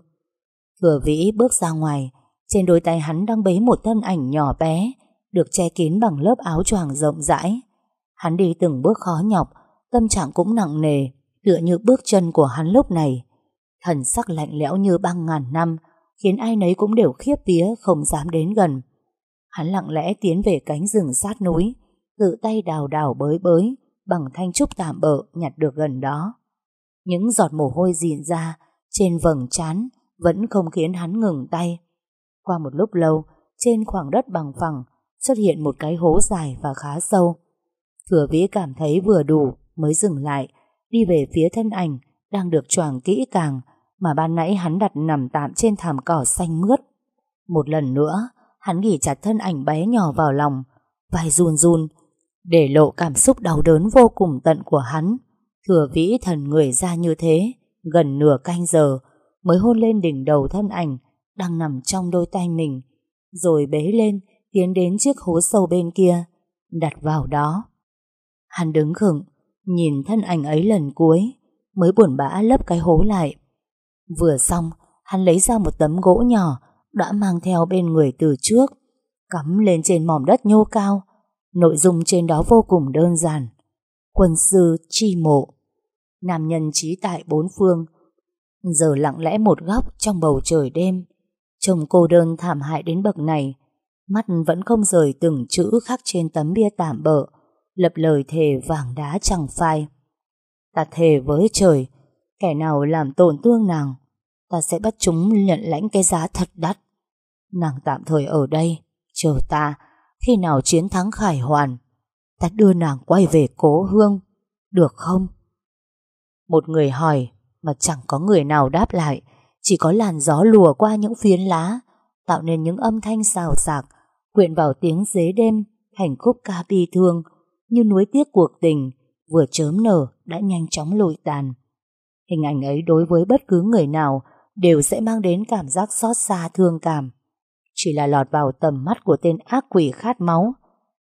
Thừa vĩ bước ra ngoài, trên đôi tay hắn đang bế một thân ảnh nhỏ bé, được che kín bằng lớp áo choàng rộng rãi. Hắn đi từng bước khó nhọc, tâm trạng cũng nặng nề, tựa như bước chân của hắn lúc này. Thần sắc lạnh lẽo như băng ngàn năm, khiến ai nấy cũng đều khiếp vía không dám đến gần. Hắn lặng lẽ tiến về cánh rừng sát núi, tự tay đào đào bới bới, bằng thanh trúc tạm bợ nhặt được gần đó. Những giọt mồ hôi dịn ra trên vầng trán vẫn không khiến hắn ngừng tay. Qua một lúc lâu, trên khoảng đất bằng phẳng xuất hiện một cái hố dài và khá sâu. Thừa vĩ cảm thấy vừa đủ mới dừng lại, đi về phía thân ảnh đang được choàng kỹ càng mà ban nãy hắn đặt nằm tạm trên thảm cỏ xanh mướt. Một lần nữa, hắn nghỉ chặt thân ảnh bé nhỏ vào lòng, vai run run, để lộ cảm xúc đau đớn vô cùng tận của hắn. Thừa vĩ thần người ra như thế, gần nửa canh giờ, mới hôn lên đỉnh đầu thân ảnh đang nằm trong đôi tay mình, rồi bế lên, tiến đến chiếc hố sâu bên kia, đặt vào đó. Hắn đứng khựng, nhìn thân ảnh ấy lần cuối, mới buồn bã lấp cái hố lại. Vừa xong, hắn lấy ra một tấm gỗ nhỏ đã mang theo bên người từ trước, cắm lên trên mỏm đất nhô cao. Nội dung trên đó vô cùng đơn giản. Quân sư chi mộ. Nam nhân trí tại bốn phương, giờ lặng lẽ một góc trong bầu trời đêm. Chồng cô đơn thảm hại đến bậc này, mắt vẫn không rời từng chữ khắc trên tấm bia tạm bợ, lập lời thề vàng đá chẳng phai. Ta thề với trời, kẻ nào làm tổn thương nàng, ta sẽ bắt chúng nhận lãnh cái giá thật đắt. Nàng tạm thời ở đây, chờ ta, khi nào chiến thắng khải hoàn, ta đưa nàng quay về cố hương, được không? Một người hỏi, mà chẳng có người nào đáp lại, chỉ có làn gió lùa qua những phiến lá, tạo nên những âm thanh xào xạc, quyện vào tiếng dế đêm hành khúc ca bi thương, như nuối tiếc cuộc tình, vừa chớm nở đã nhanh chóng lụi tàn. Hình ảnh ấy đối với bất cứ người nào đều sẽ mang đến cảm giác xót xa thương cảm. chỉ là lọt vào tầm mắt của tên ác quỷ khát máu,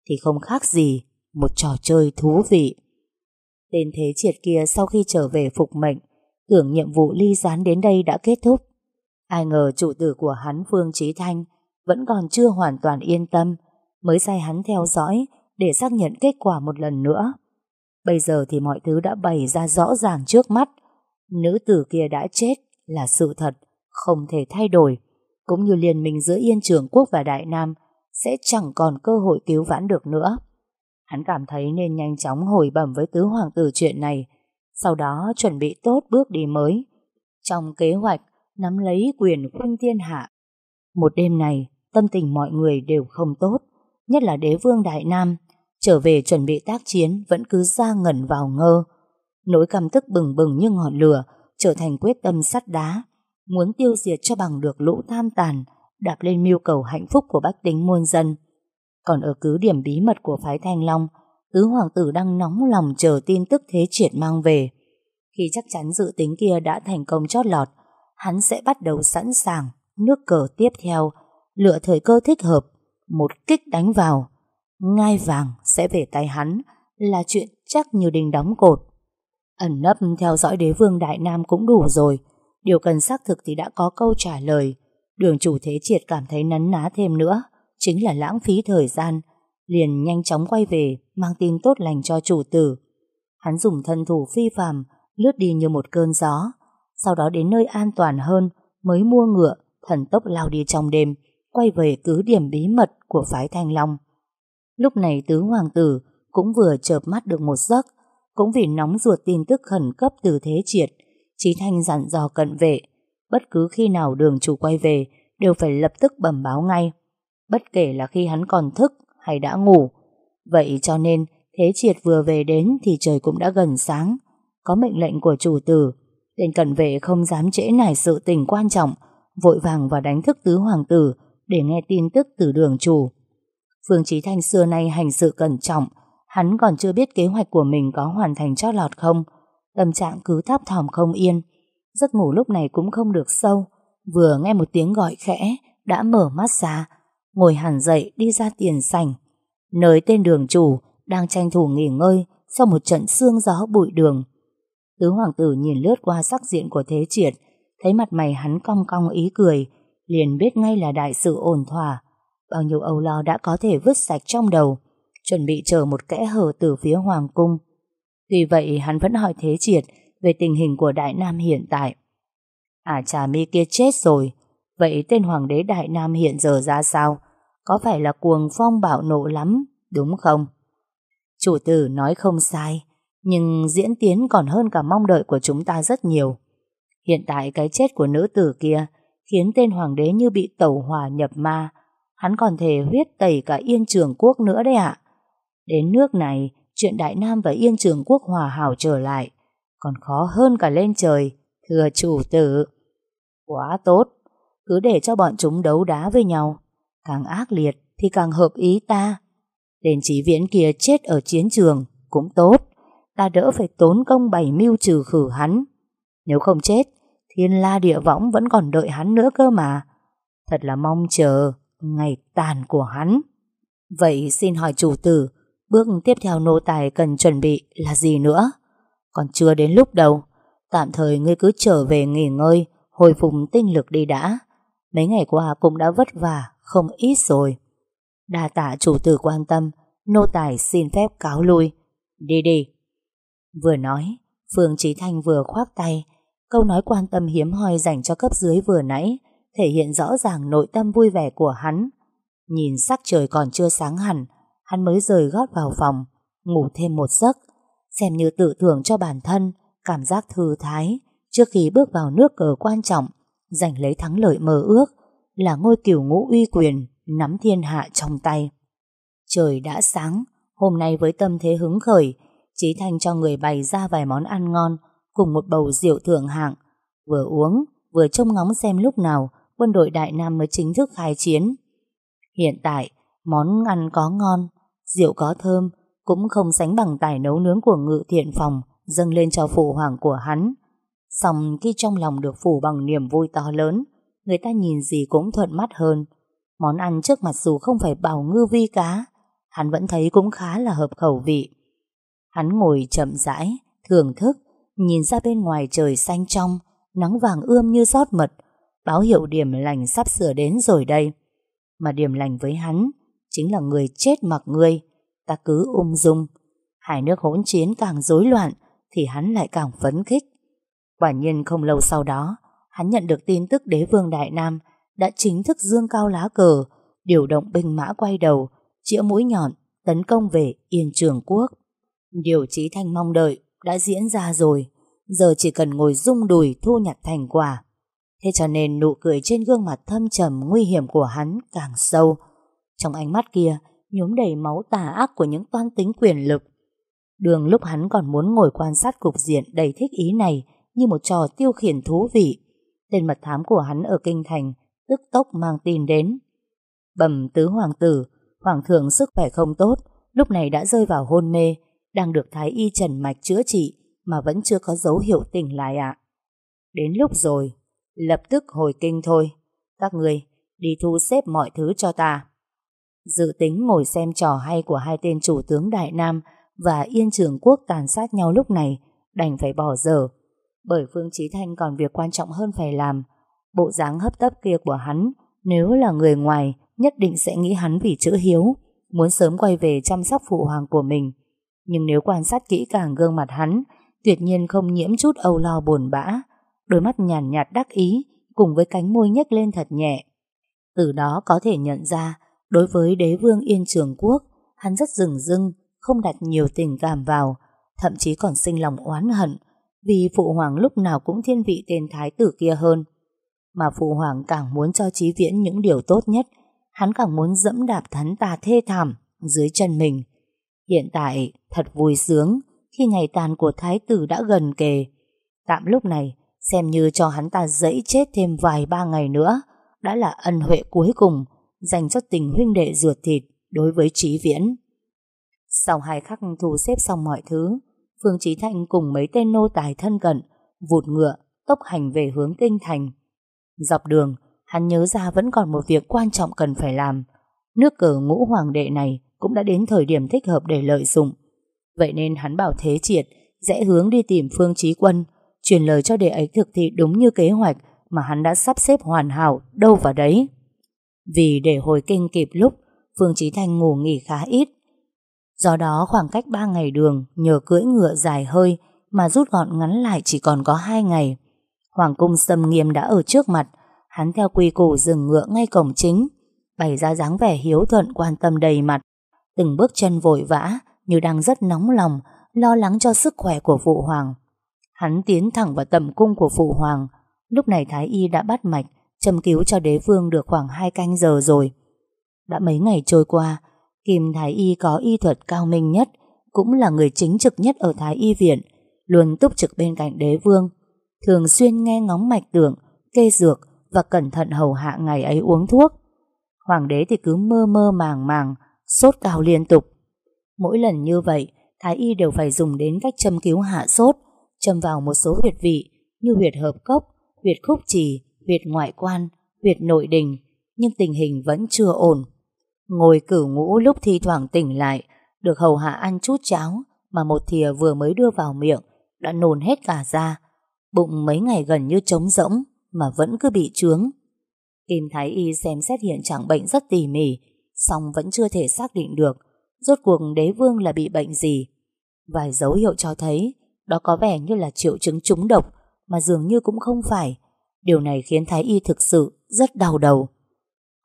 thì không khác gì một trò chơi thú vị. Tên thế triệt kia sau khi trở về phục mệnh, tưởng nhiệm vụ ly gián đến đây đã kết thúc. Ai ngờ chủ tử của hắn Phương Trí Thanh vẫn còn chưa hoàn toàn yên tâm, mới sai hắn theo dõi để xác nhận kết quả một lần nữa. Bây giờ thì mọi thứ đã bày ra rõ ràng trước mắt. Nữ tử kia đã chết là sự thật, không thể thay đổi, cũng như liên minh giữa Yên Trường Quốc và Đại Nam sẽ chẳng còn cơ hội cứu vãn được nữa. Hắn cảm thấy nên nhanh chóng hồi bẩm với tứ hoàng tử chuyện này, sau đó chuẩn bị tốt bước đi mới. Trong kế hoạch, nắm lấy quyền khuynh thiên hạ. Một đêm này, tâm tình mọi người đều không tốt, nhất là đế vương Đại Nam, trở về chuẩn bị tác chiến vẫn cứ ra ngẩn vào ngơ. Nỗi căm tức bừng bừng như ngọn lửa, trở thành quyết tâm sắt đá, muốn tiêu diệt cho bằng được lũ tham tàn, đạp lên mưu cầu hạnh phúc của bách tính muôn dân. Còn ở cứ điểm bí mật của phái Thanh Long, tứ hoàng tử đang nóng lòng chờ tin tức thế triệt mang về. Khi chắc chắn dự tính kia đã thành công chót lọt, hắn sẽ bắt đầu sẵn sàng nước cờ tiếp theo, lựa thời cơ thích hợp, một kích đánh vào. Ngai vàng sẽ về tay hắn là chuyện chắc như đình đóng cột. Ẩn nấp theo dõi đế vương Đại Nam cũng đủ rồi, điều cần xác thực thì đã có câu trả lời. Đường chủ thế triệt cảm thấy nấn ná thêm nữa, chính là lãng phí thời gian, liền nhanh chóng quay về mang tin tốt lành cho chủ tử. Hắn dùng thân thủ phi phàm lướt đi như một cơn gió, sau đó đến nơi an toàn hơn mới mua ngựa, thần tốc lao đi trong đêm, quay về cứ điểm bí mật của phái Thanh Long. Lúc này tứ hoàng tử cũng vừa chợp mắt được một giấc, cũng vì nóng ruột tin tức khẩn cấp từ thế triệt, Chí Thanh dặn dò cận vệ, bất cứ khi nào đường chủ quay về đều phải lập tức bẩm báo ngay, bất kể là khi hắn còn thức hay đã ngủ. Vậy cho nên thế triệt vừa về đến thì trời cũng đã gần sáng, có mệnh lệnh của chủ tử, tên cận vệ không dám trễ nải sự tình quan trọng, vội vàng và đánh thức tứ hoàng tử để nghe tin tức từ đường chủ. Phương Chí Thanh xưa nay hành sự cẩn trọng, hắn còn chưa biết kế hoạch của mình có hoàn thành chót lọt không. Tâm trạng cứ thấp thỏm không yên, giấc ngủ lúc này cũng không được sâu. Vừa nghe một tiếng gọi khẽ, đã mở mắt ra, ngồi hẳn dậy đi ra tiền sảnh. Nơi tên đường chủ đang tranh thủ nghỉ ngơi sau một trận sương gió bụi đường. Tứ hoàng tử nhìn lướt qua sắc diện của thế triệt, thấy mặt mày hắn cong cong ý cười, liền biết ngay là đại sự ổn thỏa. Bao nhiêu âu lo đã có thể vứt sạch trong đầu, chuẩn bị chờ một kẽ hở từ phía hoàng cung. Tuy vậy hắn vẫn hỏi thế triệt về tình hình của Đại Nam hiện tại. À trà mi kia chết rồi, vậy tên hoàng đế Đại Nam hiện giờ ra sao? Có phải là cuồng phong bạo nộ lắm, đúng không? Chủ tử nói không sai, nhưng diễn tiến còn hơn cả mong đợi của chúng ta rất nhiều. Hiện tại cái chết của nữ tử kia khiến tên hoàng đế như bị tẩu hỏa nhập ma. Hắn còn thể huyết tẩy cả Yên Trường Quốc nữa đấy ạ. Đến nước này, chuyện Đại Nam và Yên Trường Quốc hòa hảo trở lại, còn khó hơn cả lên trời, thưa chủ tử. Quá tốt, cứ để cho bọn chúng đấu đá với nhau. Càng ác liệt thì càng hợp ý ta. đền chỉ viễn kia chết ở chiến trường cũng tốt, ta đỡ phải tốn công bày mưu trừ khử hắn. Nếu không chết, thiên la địa võng vẫn còn đợi hắn nữa cơ mà. Thật là mong chờ ngày tàn của hắn. Vậy xin hỏi chủ tử, bước tiếp theo nô tài cần chuẩn bị là gì nữa? Còn chưa đến lúc đâu, tạm thời ngươi cứ trở về nghỉ ngơi, hồi phục tinh lực đi đã. Mấy ngày qua cũng đã vất vả, không ít rồi. Đa tạ chủ tử quan tâm, nô tài xin phép cáo lui. Đi đi. Vừa nói, Phương Trí Thanh vừa khoác tay, câu nói quan tâm hiếm hoi dành cho cấp dưới vừa nãy, thể hiện rõ ràng nội tâm vui vẻ của hắn. Nhìn sắc trời còn chưa sáng hẳn, hắn mới rời gót vào phòng, ngủ thêm một giấc, xem như tự thưởng cho bản thân, cảm giác thư thái, trước khi bước vào nước cờ quan trọng, giành lấy thắng lợi mơ ước, là ngôi cửu ngũ uy quyền, nắm thiên hạ trong tay. Trời đã sáng, hôm nay với tâm thế hứng khởi, Chí Thanh cho người bày ra vài món ăn ngon, cùng một bầu rượu thượng hạng, vừa uống, vừa trông ngóng xem lúc nào quân đội Đại Nam mới chính thức khai chiến. Hiện tại, món ăn có ngon, rượu có thơm, cũng không sánh bằng tài nấu nướng của ngự thiện phòng dâng lên cho phụ hoàng của hắn. Xong khi trong lòng được phủ bằng niềm vui to lớn, người ta nhìn gì cũng thuận mắt hơn. Món ăn trước mặt dù không phải bào ngư vi cá, hắn vẫn thấy cũng khá là hợp khẩu vị. Hắn ngồi chậm rãi, thưởng thức, nhìn ra bên ngoài trời xanh trong, nắng vàng ươm như rót mật, báo hiệu điểm lành sắp sửa đến rồi đây. Mà điểm lành với hắn chính là người chết mặc người, ta cứ ung dung. Hai nước hỗn chiến càng rối loạn thì hắn lại càng phấn khích. Quả nhiên không lâu sau đó, hắn nhận được tin tức đế vương Đại Nam đã chính thức dương cao lá cờ, điều động binh mã quay đầu, chĩa mũi nhọn, tấn công về Yên Trường Quốc. Điều Chí Thanh mong đợi đã diễn ra rồi, giờ chỉ cần ngồi rung đùi thu nhặt thành quả. Thế cho nên nụ cười trên gương mặt thâm trầm nguy hiểm của hắn càng sâu. Trong ánh mắt kia, nhuốm đầy máu tà ác của những toan tính quyền lực. Đường lúc hắn còn muốn ngồi quan sát cục diện đầy thích ý này như một trò tiêu khiển thú vị. Tên mật thám của hắn ở Kinh Thành tức tốc mang tin đến. Bẩm tứ hoàng tử, hoàng thượng sức khỏe không tốt, lúc này đã rơi vào hôn mê, đang được thái y trần mạch chữa trị mà vẫn chưa có dấu hiệu tỉnh lại ạ. Đến lúc rồi, lập tức hồi kinh thôi. Các người đi thu xếp mọi thứ cho ta. Dự tính ngồi xem trò hay của hai tên chủ tướng Đại Nam và Yên Trường Quốc tàn sát nhau lúc này, đành phải bỏ dở. Bởi Phương Chí Thanh còn việc quan trọng hơn phải làm. Bộ dáng hấp tấp kia của hắn, nếu là người ngoài, nhất định sẽ nghĩ hắn vì chữ hiếu, muốn sớm quay về chăm sóc phụ hoàng của mình. Nhưng nếu quan sát kỹ càng gương mặt hắn, tuyệt nhiên không nhiễm chút âu lo buồn bã, đôi mắt nhàn nhạt, đắc ý, cùng với cánh môi nhếch lên thật nhẹ. Từ đó có thể nhận ra, đối với đế vương Yên Trường Quốc, hắn rất rừng rưng, không đặt nhiều tình cảm vào, thậm chí còn sinh lòng oán hận, vì phụ hoàng lúc nào cũng thiên vị tên thái tử kia hơn. Mà phụ hoàng càng muốn cho trí viễn những điều tốt nhất, hắn càng muốn dẫm đạp thắn tà thê thảm dưới chân mình. Hiện tại, thật vui sướng khi ngày tàn của thái tử đã gần kề. Tạm lúc này, xem như cho hắn ta dẫy chết thêm vài ba ngày nữa, đã là ân huệ cuối cùng dành cho tình huynh đệ ruột thịt đối với Trí Viễn. Sau hai khắc thu xếp xong mọi thứ, Phương Trí Thanh cùng mấy tên nô tài thân cận, vụt ngựa, tốc hành về hướng kinh thành. Dọc đường, hắn nhớ ra vẫn còn một việc quan trọng cần phải làm. Nước cờ ngũ hoàng đệ này cũng đã đến thời điểm thích hợp để lợi dụng. Vậy nên hắn bảo Thế Triệt sẽ hướng đi tìm Phương Trí Quân, truyền lời cho đệ ấy thực thi đúng như kế hoạch mà hắn đã sắp xếp hoàn hảo đâu vào đấy. Vì để hồi kinh kịp lúc, Phương chí Thanh ngủ nghỉ khá ít. Do đó khoảng cách 3 ngày đường nhờ cưỡi ngựa dài hơi mà rút gọn ngắn lại chỉ còn có 2 ngày. Hoàng cung sâm nghiêm đã ở trước mặt, hắn theo quy củ dừng ngựa ngay cổng chính, bày ra dáng vẻ hiếu thuận quan tâm đầy mặt, từng bước chân vội vã như đang rất nóng lòng, lo lắng cho sức khỏe của phụ hoàng. Hắn tiến thẳng vào tầm cung của phụ hoàng, lúc này Thái Y đã bắt mạch, châm cứu cho đế vương được khoảng 2 canh giờ rồi. Đã mấy ngày trôi qua, Kim Thái Y có y thuật cao minh nhất, cũng là người chính trực nhất ở Thái Y viện, luôn túc trực bên cạnh đế vương, thường xuyên nghe ngóng mạch tưởng, kê dược và cẩn thận hầu hạ ngày ấy uống thuốc. Hoàng đế thì cứ mơ mơ màng màng, sốt cao liên tục. Mỗi lần như vậy, Thái Y đều phải dùng đến cách châm cứu hạ sốt, châm vào một số huyệt vị như huyệt hợp cốc, huyệt khúc trì, huyệt ngoại quan, huyệt nội đình, nhưng tình hình vẫn chưa ổn. Ngồi cửu ngũ lúc thi thoảng tỉnh lại, được hầu hạ ăn chút cháo mà một thìa vừa mới đưa vào miệng, đã nôn hết cả ra. Bụng mấy ngày gần như trống rỗng mà vẫn cứ bị trướng. Kim Thái Y xem xét hiện trạng bệnh rất tỉ mỉ, song vẫn chưa thể xác định được rốt cuộc đế vương là bị bệnh gì. Vài dấu hiệu cho thấy đó có vẻ như là triệu chứng trúng độc mà dường như cũng không phải. Điều này khiến Thái Y thực sự rất đau đầu.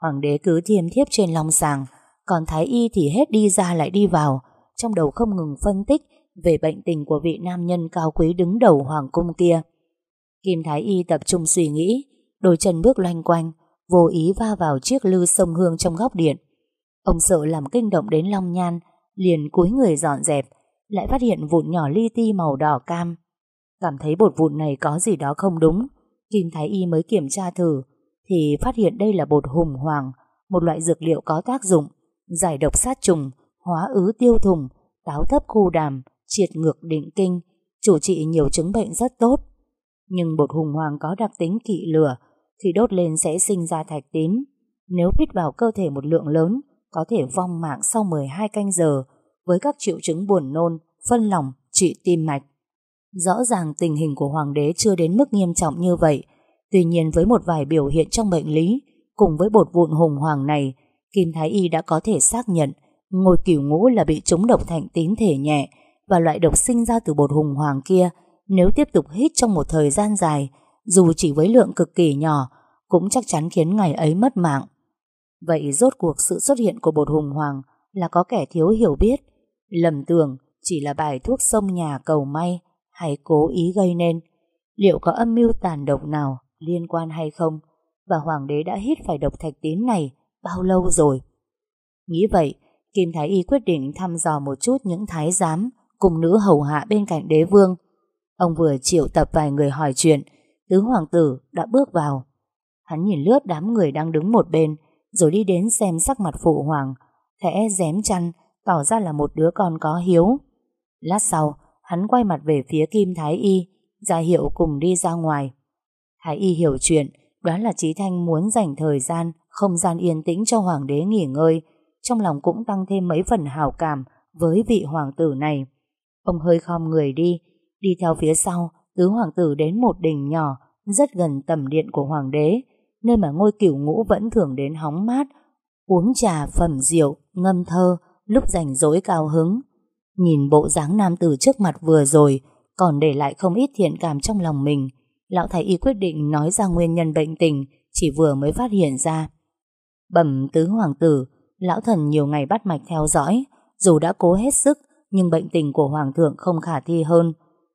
Hoàng đế cứ thiêm thiếp trên long sàng, còn Thái Y thì hết đi ra lại đi vào, trong đầu không ngừng phân tích về bệnh tình của vị nam nhân cao quý đứng đầu hoàng cung kia. Kim Thái Y tập trung suy nghĩ, đôi chân bước loanh quanh, vô ý va vào chiếc lư sông hương trong góc điện. Ông sợ làm kinh động đến Long Nhan, liền cúi người dọn dẹp, lại phát hiện vụn nhỏ li ti màu đỏ cam. Cảm thấy bột vụn này có gì đó không đúng, Kim Thái Y mới kiểm tra thử, thì phát hiện đây là bột hùng hoàng, một loại dược liệu có tác dụng, giải độc sát trùng, hóa ứ tiêu thùng, táo thấp khu đàm, triệt ngược định kinh, chủ trị nhiều chứng bệnh rất tốt. Nhưng bột hùng hoàng có đặc tính kỵ lửa, khi đốt lên sẽ sinh ra thạch tín. nếu hít vào cơ thể một lượng lớn, có thể vong mạng sau 12 canh giờ với các triệu chứng buồn nôn, phân lòng, trị tim mạch. Rõ ràng tình hình của hoàng đế chưa đến mức nghiêm trọng như vậy, tuy nhiên với một vài biểu hiện trong bệnh lý, cùng với bột vụn hùng hoàng này, Kim Thái Y đã có thể xác nhận ngôi cửu ngũ là bị trúng độc thạnh tín thể nhẹ và loại độc sinh ra từ bột hùng hoàng kia nếu tiếp tục hít trong một thời gian dài, dù chỉ với lượng cực kỳ nhỏ, cũng chắc chắn khiến ngày ấy mất mạng. Vậy rốt cuộc sự xuất hiện của bột hùng hoàng là có kẻ thiếu hiểu biết, lầm tưởng chỉ là bài thuốc sông nhà cầu may hay cố ý gây nên. Liệu có âm mưu tàn độc nào liên quan hay không? Và hoàng đế đã hít phải độc thạch tín này bao lâu rồi? Nghĩ vậy, Kim Thái Y quyết định thăm dò một chút những thái giám cùng nữ hầu hạ bên cạnh đế vương. Ông vừa triệu tập vài người hỏi chuyện, tứ hoàng tử đã bước vào. Hắn nhìn lướt đám người đang đứng một bên, rồi đi đến xem sắc mặt phụ hoàng, khẽ rém chăn, tỏ ra là một đứa con có hiếu. Lát sau, hắn quay mặt về phía Kim Thái Y, ra hiệu cùng đi ra ngoài. Thái Y hiểu chuyện, đoán là Trí Thanh muốn dành thời gian, không gian yên tĩnh cho hoàng đế nghỉ ngơi, trong lòng cũng tăng thêm mấy phần hào cảm với vị hoàng tử này. Ông hơi khom người đi, đi theo phía sau, tứ hoàng tử đến một đỉnh nhỏ, rất gần tầm điện của hoàng đế, nơi mà ngôi cửu ngũ vẫn thường đến hóng mát, uống trà phẩm rượu, ngâm thơ, lúc rảnh rỗi cao hứng. Nhìn bộ dáng nam tử trước mặt vừa rồi, còn để lại không ít thiện cảm trong lòng mình, lão thái y quyết định nói ra nguyên nhân bệnh tình, chỉ vừa mới phát hiện ra. Bẩm tứ hoàng tử, lão thần nhiều ngày bắt mạch theo dõi, dù đã cố hết sức, nhưng bệnh tình của hoàng thượng không khả thi hơn.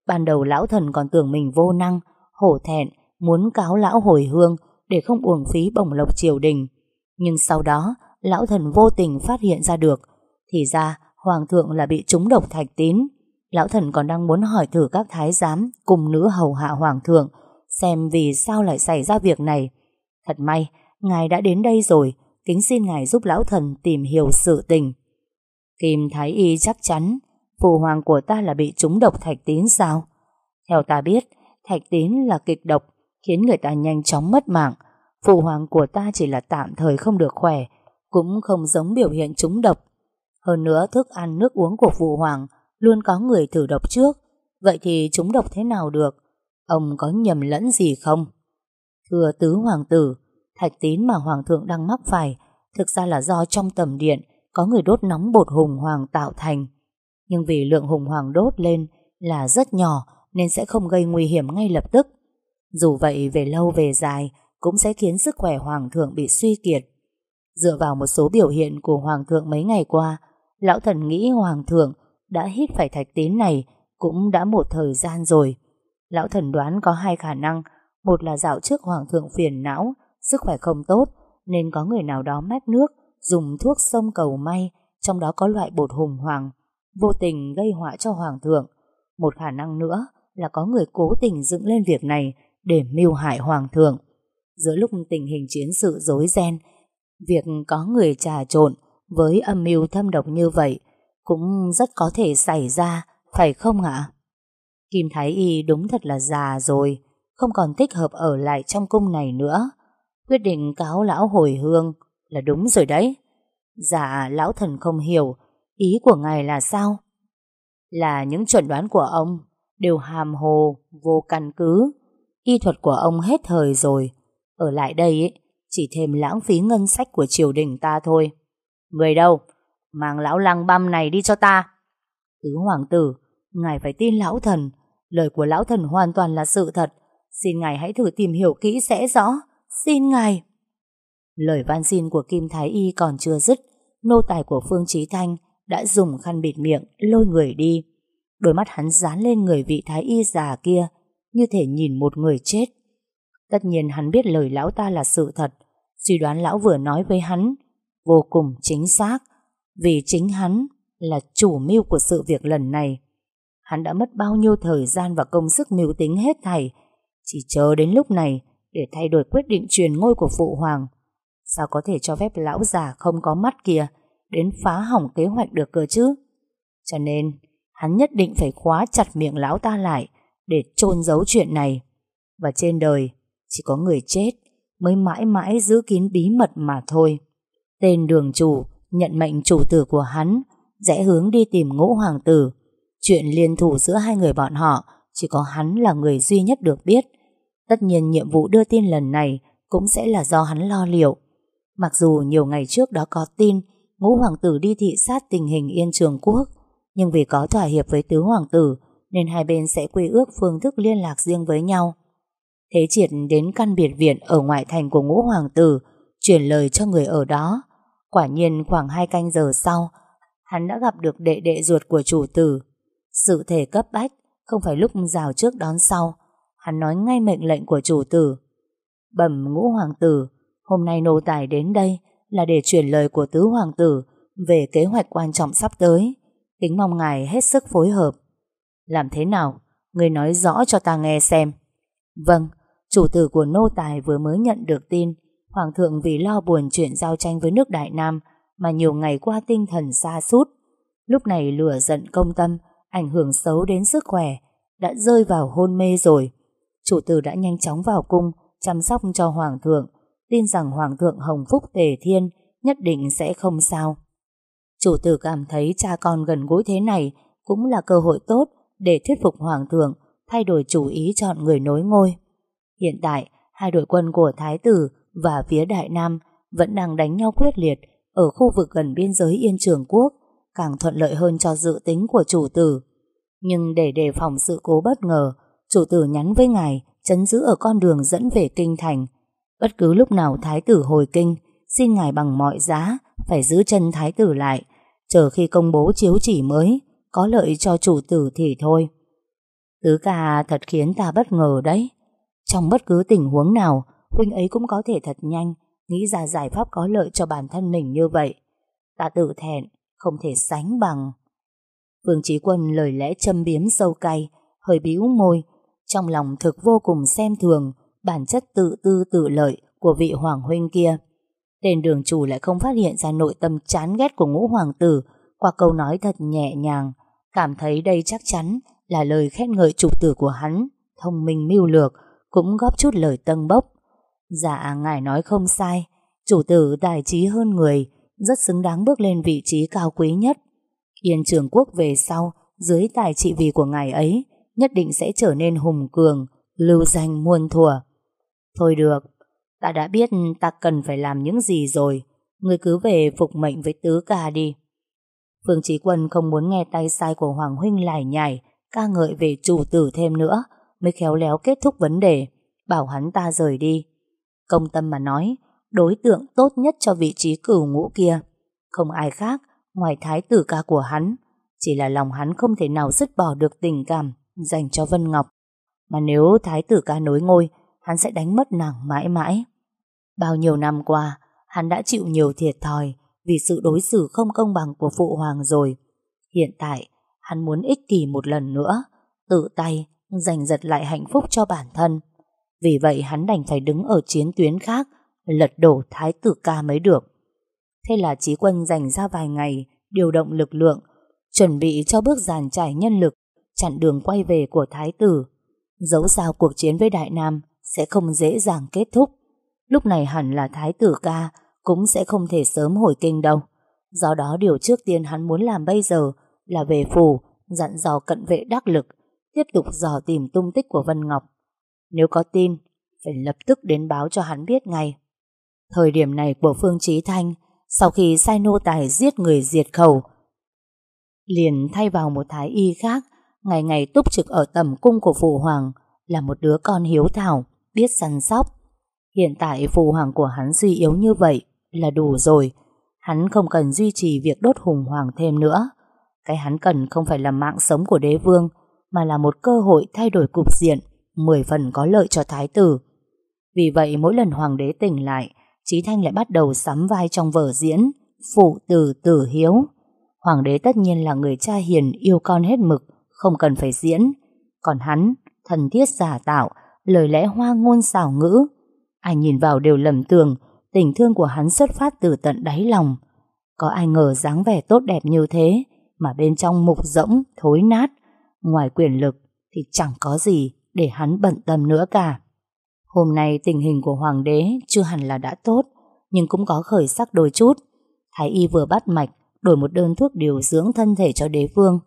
Ban đầu lão thần còn tưởng mình vô năng, hổ thẹn, muốn cáo lão hồi hương để không uổng phí bổng lộc triều đình. Nhưng sau đó, lão thần vô tình phát hiện ra được, thì ra hoàng thượng là bị trúng độc thạch tín. Lão thần còn đang muốn hỏi thử các thái giám cùng nữ hầu hạ hoàng thượng, xem vì sao lại xảy ra việc này. Thật may, ngài đã đến đây rồi, kính xin ngài giúp lão thần tìm hiểu sự tình. Kim Thái Y chắc chắn, phụ hoàng của ta là bị trúng độc thạch tín sao? Theo ta biết, thạch tín là kịch độc, khiến người ta nhanh chóng mất mạng. Phụ hoàng của ta chỉ là tạm thời không được khỏe, cũng không giống biểu hiện trúng độc. Hơn nữa thức ăn nước uống của phụ hoàng luôn có người thử độc trước, vậy thì chúng độc thế nào được? Ông có nhầm lẫn gì không? Thưa tứ hoàng tử, thạch tín mà hoàng thượng đang mắc phải thực ra là do trong tầm điện có người đốt nóng bột hùng hoàng tạo thành. Nhưng vì lượng hùng hoàng đốt lên là rất nhỏ nên sẽ không gây nguy hiểm ngay lập tức. Dù vậy về lâu về dài cũng sẽ khiến sức khỏe hoàng thượng bị suy kiệt. Dựa vào một số biểu hiện của hoàng thượng mấy ngày qua, lão thần nghĩ hoàng thượng đã hít phải thạch tín này cũng đã một thời gian rồi. Lão thần đoán có hai khả năng, một là dạo trước hoàng thượng phiền não, sức khỏe không tốt, nên có người nào đó mách nước, dùng thuốc sông cầu may, trong đó có loại bột hùng hoàng, vô tình gây họa cho hoàng thượng. Một khả năng nữa là có người cố tình dựng lên việc này để mưu hại hoàng thượng. Giữa lúc tình hình chiến sự rối ren, việc có người trà trộn với âm mưu thâm độc như vậy cũng rất có thể xảy ra, phải không ạ? Kim Thái Y đúng thật là già rồi, không còn thích hợp ở lại trong cung này nữa. Quyết định cáo lão hồi hương là đúng rồi đấy. Dạ, lão thần không hiểu, ý của ngài là sao? Là những chuẩn đoán của ông đều hàm hồ, vô căn cứ. Y thuật của ông hết thời rồi. Ở lại đây ấy, chỉ thêm lãng phí ngân sách của triều đình ta thôi. Người đâu? Mang lão lăng băm này đi cho ta. Tứ hoàng tử, ngài phải tin lão thần. Lời của lão thần hoàn toàn là sự thật. Xin ngài hãy thử tìm hiểu kỹ sẽ rõ. Xin ngài. Lời van xin của Kim Thái Y còn chưa dứt. Nô tài của Phương Trí Thanh đã dùng khăn bịt miệng lôi người đi. Đôi mắt hắn dán lên người vị Thái Y già kia như thể nhìn một người chết. Tất nhiên hắn biết lời lão ta là sự thật. Suy đoán lão vừa nói với hắn vô cùng chính xác vì chính hắn là chủ mưu của sự việc lần này. Hắn đã mất bao nhiêu thời gian và công sức mưu tính hết thảy chỉ chờ đến lúc này để thay đổi quyết định truyền ngôi của phụ hoàng. Sao có thể cho phép lão già không có mắt kia đến phá hỏng kế hoạch được cơ chứ? Cho nên, hắn nhất định phải khóa chặt miệng lão ta lại để chôn giấu chuyện này. Và trên đời, chỉ có người chết mới mãi mãi giữ kín bí mật mà thôi. Tên đường chủ nhận mệnh chủ tử của hắn rẽ hướng đi tìm ngũ hoàng tử. Chuyện liên thủ giữa hai người bọn họ chỉ có hắn là người duy nhất được biết. Tất nhiên nhiệm vụ đưa tin lần này cũng sẽ là do hắn lo liệu. Mặc dù nhiều ngày trước đó có tin ngũ hoàng tử đi thị sát tình hình yên trường quốc, nhưng vì có thỏa hiệp với tứ hoàng tử nên hai bên sẽ quy ước phương thức liên lạc riêng với nhau. Thế triệt đến căn biệt viện ở ngoại thành của ngũ hoàng tử, truyền lời cho người ở đó. Quả nhiên khoảng hai canh giờ sau, hắn đã gặp được đệ đệ ruột của chủ tử. Sự thể cấp bách, không phải lúc rào trước đón sau. Hắn nói ngay mệnh lệnh của chủ tử. Bẩm ngũ hoàng tử, hôm nay nô tài đến đây là để truyền lời của tứ hoàng tử về kế hoạch quan trọng sắp tới. Kính mong ngài hết sức phối hợp. Làm thế nào? Người nói rõ cho ta nghe xem. Vâng, chủ tử của nô tài vừa mới nhận được tin Hoàng thượng vì lo buồn chuyện giao tranh với nước Đại Nam mà nhiều ngày qua tinh thần xa sút Lúc này lửa giận công tâm ảnh hưởng xấu đến sức khỏe đã rơi vào hôn mê rồi. Chủ tử đã nhanh chóng vào cung chăm sóc cho Hoàng thượng tin rằng Hoàng thượng Hồng Phúc Tề Thiên nhất định sẽ không sao. Chủ tử cảm thấy cha con gần gũi thế này cũng là cơ hội tốt để thuyết phục Hoàng thượng thay đổi chủ ý chọn người nối ngôi. Hiện tại, hai đội quân của Thái tử và phía Đại Nam vẫn đang đánh nhau quyết liệt ở khu vực gần biên giới Yên Trường Quốc, càng thuận lợi hơn cho dự tính của chủ tử. Nhưng để đề phòng sự cố bất ngờ, chủ tử nhắn với ngài chấn giữ ở con đường dẫn về kinh thành. Bất cứ lúc nào thái tử hồi kinh, xin ngài bằng mọi giá phải giữ chân thái tử lại, chờ khi công bố chiếu chỉ mới, có lợi cho chủ tử thì thôi. Tứ ca thật khiến ta bất ngờ đấy. Trong bất cứ tình huống nào, huynh ấy cũng có thể thật nhanh nghĩ ra giải pháp có lợi cho bản thân mình như vậy. Ta tự thẹn, không thể sánh bằng. Vương Trí Quân lời lẽ châm biếm sâu cay, hơi bĩu môi, trong lòng thực vô cùng xem thường bản chất tự tư tự lợi của vị hoàng huynh kia. Tên đường chủ lại không phát hiện ra nội tâm chán ghét của ngũ hoàng tử qua câu nói thật nhẹ nhàng, cảm thấy đây chắc chắn là lời khen ngợi trục tử của hắn, thông minh mưu lược, cũng góp chút lời tân bốc. Dạ, ngài nói không sai, chủ tử tài trí hơn người, rất xứng đáng bước lên vị trí cao quý nhất. Yên trường quốc về sau, dưới tài trị vì của ngài ấy, nhất định sẽ trở nên hùng cường, lưu danh muôn thuở. Thôi được, ta đã biết ta cần phải làm những gì rồi, người cứ về phục mệnh với tứ ca đi. Phương Chí Quân không muốn nghe tay sai của Hoàng Huynh lải nhải, ca ngợi về chủ tử thêm nữa, mới khéo léo kết thúc vấn đề, bảo hắn ta rời đi. Công tâm mà nói, đối tượng tốt nhất cho vị trí cửu ngũ kia, không ai khác ngoài thái tử ca của hắn, chỉ là lòng hắn không thể nào dứt bỏ được tình cảm dành cho Vân Ngọc. Mà nếu thái tử ca nối ngôi, hắn sẽ đánh mất nàng mãi mãi. Bao nhiêu năm qua, hắn đã chịu nhiều thiệt thòi vì sự đối xử không công bằng của phụ hoàng rồi. Hiện tại, hắn muốn ích kỷ một lần nữa, tự tay giành giật lại hạnh phúc cho bản thân. Vì vậy hắn đành phải đứng ở chiến tuyến khác, lật đổ thái tử ca mới được. Thế là trí quân dành ra vài ngày, điều động lực lượng, chuẩn bị cho bước giàn trải nhân lực, chặn đường quay về của thái tử. Dẫu sao cuộc chiến với Đại Nam sẽ không dễ dàng kết thúc. Lúc này hẳn là thái tử ca cũng sẽ không thể sớm hồi kinh đâu. Do đó điều trước tiên hắn muốn làm bây giờ là về phủ, dặn dò cận vệ đắc lực, tiếp tục dò tìm tung tích của Vân Ngọc. Nếu có tin, phải lập tức đến báo cho hắn biết ngay. Thời điểm này của Phương Trí Thanh, sau khi sai nô tài giết người diệt khẩu, liền thay vào một thái y khác, ngày ngày túc trực ở tầm cung của Phụ Hoàng, là một đứa con hiếu thảo, biết săn sóc. Hiện tại Phụ Hoàng của hắn suy yếu như vậy là đủ rồi. Hắn không cần duy trì việc đốt hùng hoàng thêm nữa. Cái hắn cần không phải là mạng sống của đế vương, mà là một cơ hội thay đổi cục diện, mười phần có lợi cho thái tử. Vì vậy mỗi lần hoàng đế tỉnh lại, Trí Thanh lại bắt đầu sắm vai trong vở diễn Phụ tử tử hiếu. Hoàng đế tất nhiên là người cha hiền yêu con hết mực, không cần phải diễn. Còn hắn, thần thiết giả tạo, lời lẽ hoa ngôn xảo ngữ. Ai nhìn vào đều lầm tưởng tình thương của hắn xuất phát từ tận đáy lòng. Có ai ngờ dáng vẻ tốt đẹp như thế mà bên trong mục rỗng, thối nát. Ngoài quyền lực thì chẳng có gì để hắn bận tâm nữa cả. Hôm nay tình hình của hoàng đế chưa hẳn là đã tốt, nhưng cũng có khởi sắc đôi chút. Thái y vừa bắt mạch, đổi một đơn thuốc điều dưỡng thân thể cho đế vương.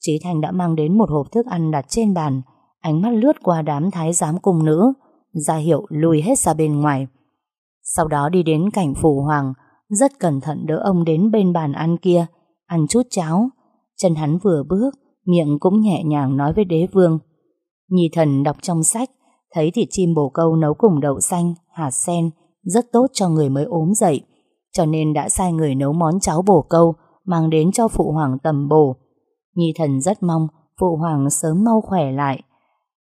Trí Thành đã mang đến một hộp thức ăn đặt trên bàn, ánh mắt lướt qua đám thái giám cung nữ, ra hiệu lùi hết ra bên ngoài. Sau đó đi đến cảnh phủ hoàng, rất cẩn thận đỡ ông đến bên bàn ăn kia, ăn chút cháo. Chân hắn vừa bước, miệng cũng nhẹ nhàng nói với đế vương. Nhi thần đọc trong sách, thấy thịt chim bồ câu nấu cùng đậu xanh, hạt sen, rất tốt cho người mới ốm dậy, cho nên đã sai người nấu món cháo bồ câu, mang đến cho phụ hoàng tầm bổ. Nhi thần rất mong phụ hoàng sớm mau khỏe lại.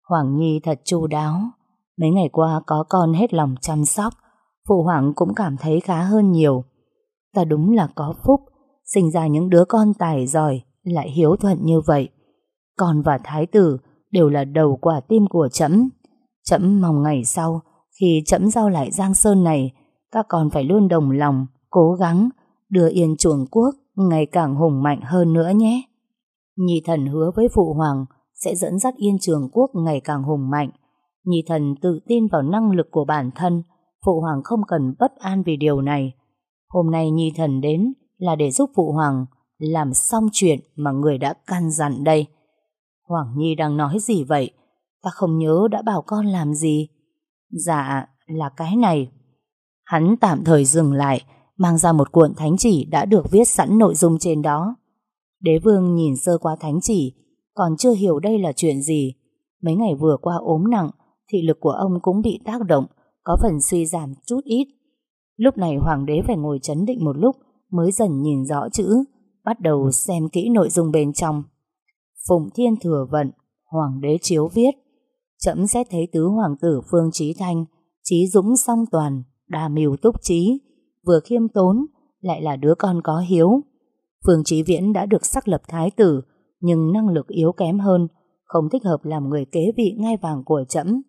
Hoàng Nhi thật chu đáo, mấy ngày qua có con hết lòng chăm sóc, phụ hoàng cũng cảm thấy khá hơn nhiều. Ta đúng là có phúc, sinh ra những đứa con tài giỏi, lại hiếu thuận như vậy. Con và thái tử đều là đầu quả tim của trẫm. Trẫm mong ngày sau, khi trẫm giao lại Giang Sơn này, các con phải luôn đồng lòng, cố gắng, đưa yên chuồng quốc ngày càng hùng mạnh hơn nữa nhé. Nhi thần hứa với Phụ Hoàng sẽ dẫn dắt yên trường quốc ngày càng hùng mạnh. Nhi thần tự tin vào năng lực của bản thân, Phụ Hoàng không cần bất an vì điều này. Hôm nay Nhi thần đến là để giúp Phụ Hoàng làm xong chuyện mà người đã căn dặn đây. Hoàng Nhi đang nói gì vậy? Ta không nhớ đã bảo con làm gì. Dạ, là cái này. Hắn tạm thời dừng lại, mang ra một cuộn thánh chỉ đã được viết sẵn nội dung trên đó. Đế vương nhìn sơ qua thánh chỉ, còn chưa hiểu đây là chuyện gì. Mấy ngày vừa qua ốm nặng, thị lực của ông cũng bị tác động, có phần suy giảm chút ít. Lúc này hoàng đế phải ngồi chấn định một lúc mới dần nhìn rõ chữ, bắt đầu xem kỹ nội dung bên trong. Phụng Thiên Thừa Vận, Hoàng đế chiếu viết, chậm xét thấy tứ hoàng tử Phương Trí Thanh, trí dũng song toàn, đa mưu túc trí, vừa khiêm tốn, lại là đứa con có hiếu. Phương Trí Viễn đã được sắc lập thái tử, nhưng năng lực yếu kém hơn, không thích hợp làm người kế vị ngai vàng của trẫm.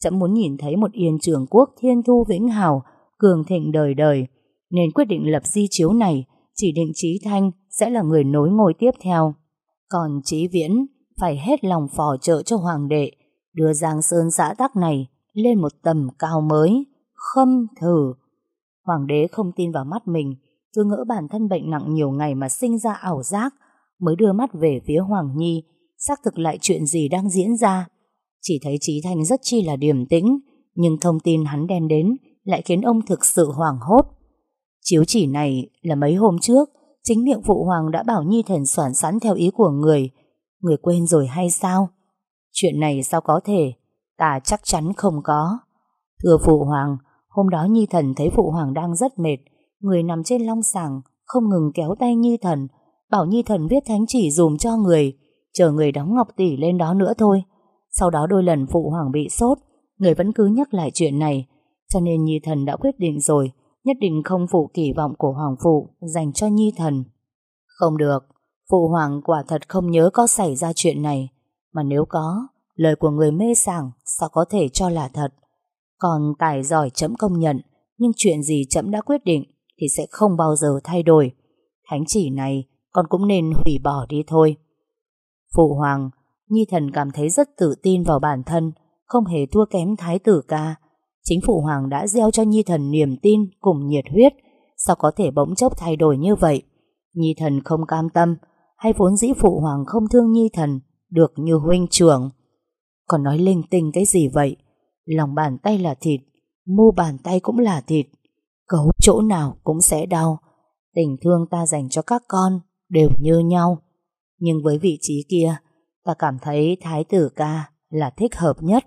Trẫm muốn nhìn thấy một yên trường quốc thiên thu vĩnh hào, cường thịnh đời đời, nên quyết định lập di chiếu này, chỉ định Trí Thanh sẽ là người nối ngôi tiếp theo. Còn Trí Viễn phải hết lòng phò trợ cho hoàng đệ, đưa Giang Sơn xã tắc này lên một tầm cao mới, khâm thử. Hoàng đế không tin vào mắt mình, cứ ngỡ bản thân bệnh nặng nhiều ngày mà sinh ra ảo giác, mới đưa mắt về phía Hoàng Nhi, xác thực lại chuyện gì đang diễn ra. Chỉ thấy Trí Thanh rất chi là điềm tĩnh, nhưng thông tin hắn đem đến lại khiến ông thực sự hoảng hốt. Chiếu chỉ này là mấy hôm trước, chính miệng Phụ Hoàng đã bảo Nhi Thần soạn sẵn theo ý của người. Người quên rồi hay sao? Chuyện này sao có thể? Ta chắc chắn không có. Thưa Phụ Hoàng, hôm đó Nhi Thần thấy Phụ Hoàng đang rất mệt, người nằm trên long sàng, không ngừng kéo tay Nhi Thần, bảo Nhi Thần viết thánh chỉ dùm cho người, chờ người đóng ngọc tỷ lên đó nữa thôi. Sau đó đôi lần Phụ Hoàng bị sốt, người vẫn cứ nhắc lại chuyện này, cho nên Nhi Thần đã quyết định rồi, nhất định không phụ kỳ vọng của Hoàng Phụ dành cho Nhi Thần. Không được, Phụ Hoàng quả thật không nhớ có xảy ra chuyện này, mà nếu có, lời của người mê sảng sao có thể cho là thật. Còn tài giỏi chấm công nhận, nhưng chuyện gì chấm đã quyết định thì sẽ không bao giờ thay đổi. Thánh chỉ này con cũng nên hủy bỏ đi thôi. Phụ Hoàng, Nhi Thần cảm thấy rất tự tin vào bản thân, không hề thua kém Thái tử ca. Chính phủ Hoàng đã gieo cho Nhi Thần niềm tin cùng nhiệt huyết, sao có thể bỗng chốc thay đổi như vậy? Nhi Thần không cam tâm, hay vốn dĩ Phụ Hoàng không thương Nhi Thần, được như huynh trưởng. Còn nói linh tinh cái gì vậy? Lòng bàn tay là thịt, mu bàn tay cũng là thịt. Cấu chỗ nào cũng sẽ đau. Tình thương ta dành cho các con đều như nhau. Nhưng với vị trí kia, ta cảm thấy Thái tử ca là thích hợp nhất.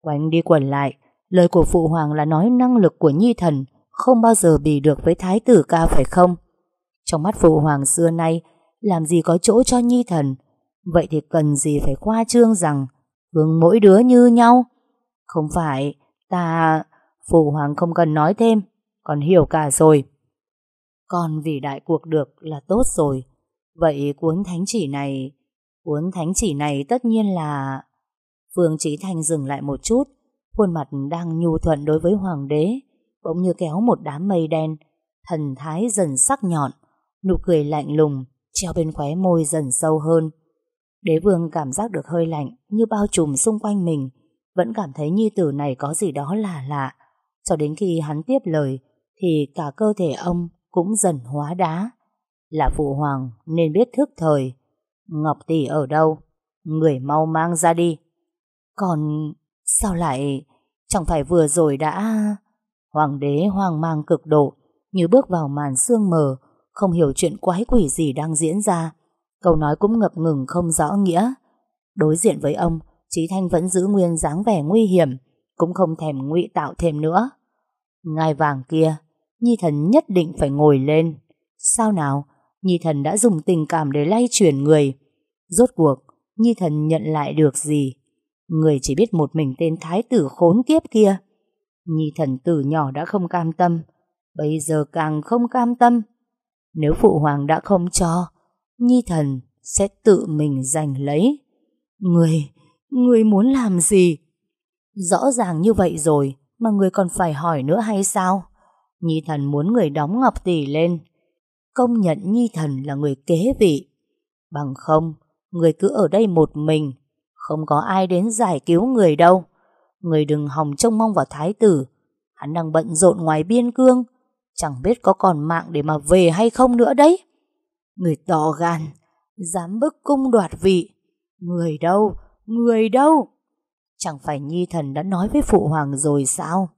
Quanh đi quẩn lại, lời của Phụ Hoàng là nói năng lực của Nhi Thần không bao giờ bì được với Thái tử ca phải không? Trong mắt Phụ Hoàng xưa nay, làm gì có chỗ cho Nhi Thần, vậy thì cần gì phải khoa trương rằng hướng mỗi đứa như nhau? Không phải, ta... Phụ Hoàng không cần nói thêm, còn hiểu cả rồi. Con vì đại cuộc được là tốt rồi. Vậy cuốn thánh chỉ này... Cuốn thánh chỉ này tất nhiên là... Phương Trí Thanh dừng lại một chút, khuôn mặt đang nhu thuận đối với hoàng đế, bỗng như kéo một đám mây đen, thần thái dần sắc nhọn, nụ cười lạnh lùng, treo bên khóe môi dần sâu hơn. Đế vương cảm giác được hơi lạnh như bao trùm xung quanh mình, vẫn cảm thấy nhi tử này có gì đó lạ lạ. Cho đến khi hắn tiếp lời, thì cả cơ thể ông cũng dần hóa đá. Là phụ hoàng nên biết thức thời. Ngọc tỷ ở đâu? Người mau mang ra đi. Còn sao lại... Chẳng phải vừa rồi đã... Hoàng đế hoang mang cực độ, như bước vào màn sương mờ, không hiểu chuyện quái quỷ gì đang diễn ra. Câu nói cũng ngập ngừng không rõ nghĩa. Đối diện với ông, Trí Thanh vẫn giữ nguyên dáng vẻ nguy hiểm, cũng không thèm ngụy tạo thêm nữa. Ngai vàng kia, Nhi Thần nhất định phải ngồi lên. Sao nào, Nhi Thần đã dùng tình cảm để lay chuyển người. Rốt cuộc, Nhi Thần nhận lại được gì? Người chỉ biết một mình tên thái tử khốn kiếp kia. Nhi Thần từ nhỏ đã không cam tâm, bây giờ càng không cam tâm. Nếu Phụ Hoàng đã không cho, Nhi Thần sẽ tự mình giành lấy. Người, người muốn làm gì? Rõ ràng như vậy rồi, mà người còn phải hỏi nữa hay sao? Nhi Thần muốn người đóng ngọc tỷ lên. Công nhận Nhi Thần là người kế vị. Bằng không, người cứ ở đây một mình, không có ai đến giải cứu người đâu. Người đừng hòng trông mong vào thái tử. Hắn đang bận rộn ngoài biên cương, chẳng biết có còn mạng để mà về hay không nữa đấy. Người to gan, dám bức cung đoạt vị. Người đâu, người đâu? Chẳng phải Nhi Thần đã nói với Phụ Hoàng rồi sao?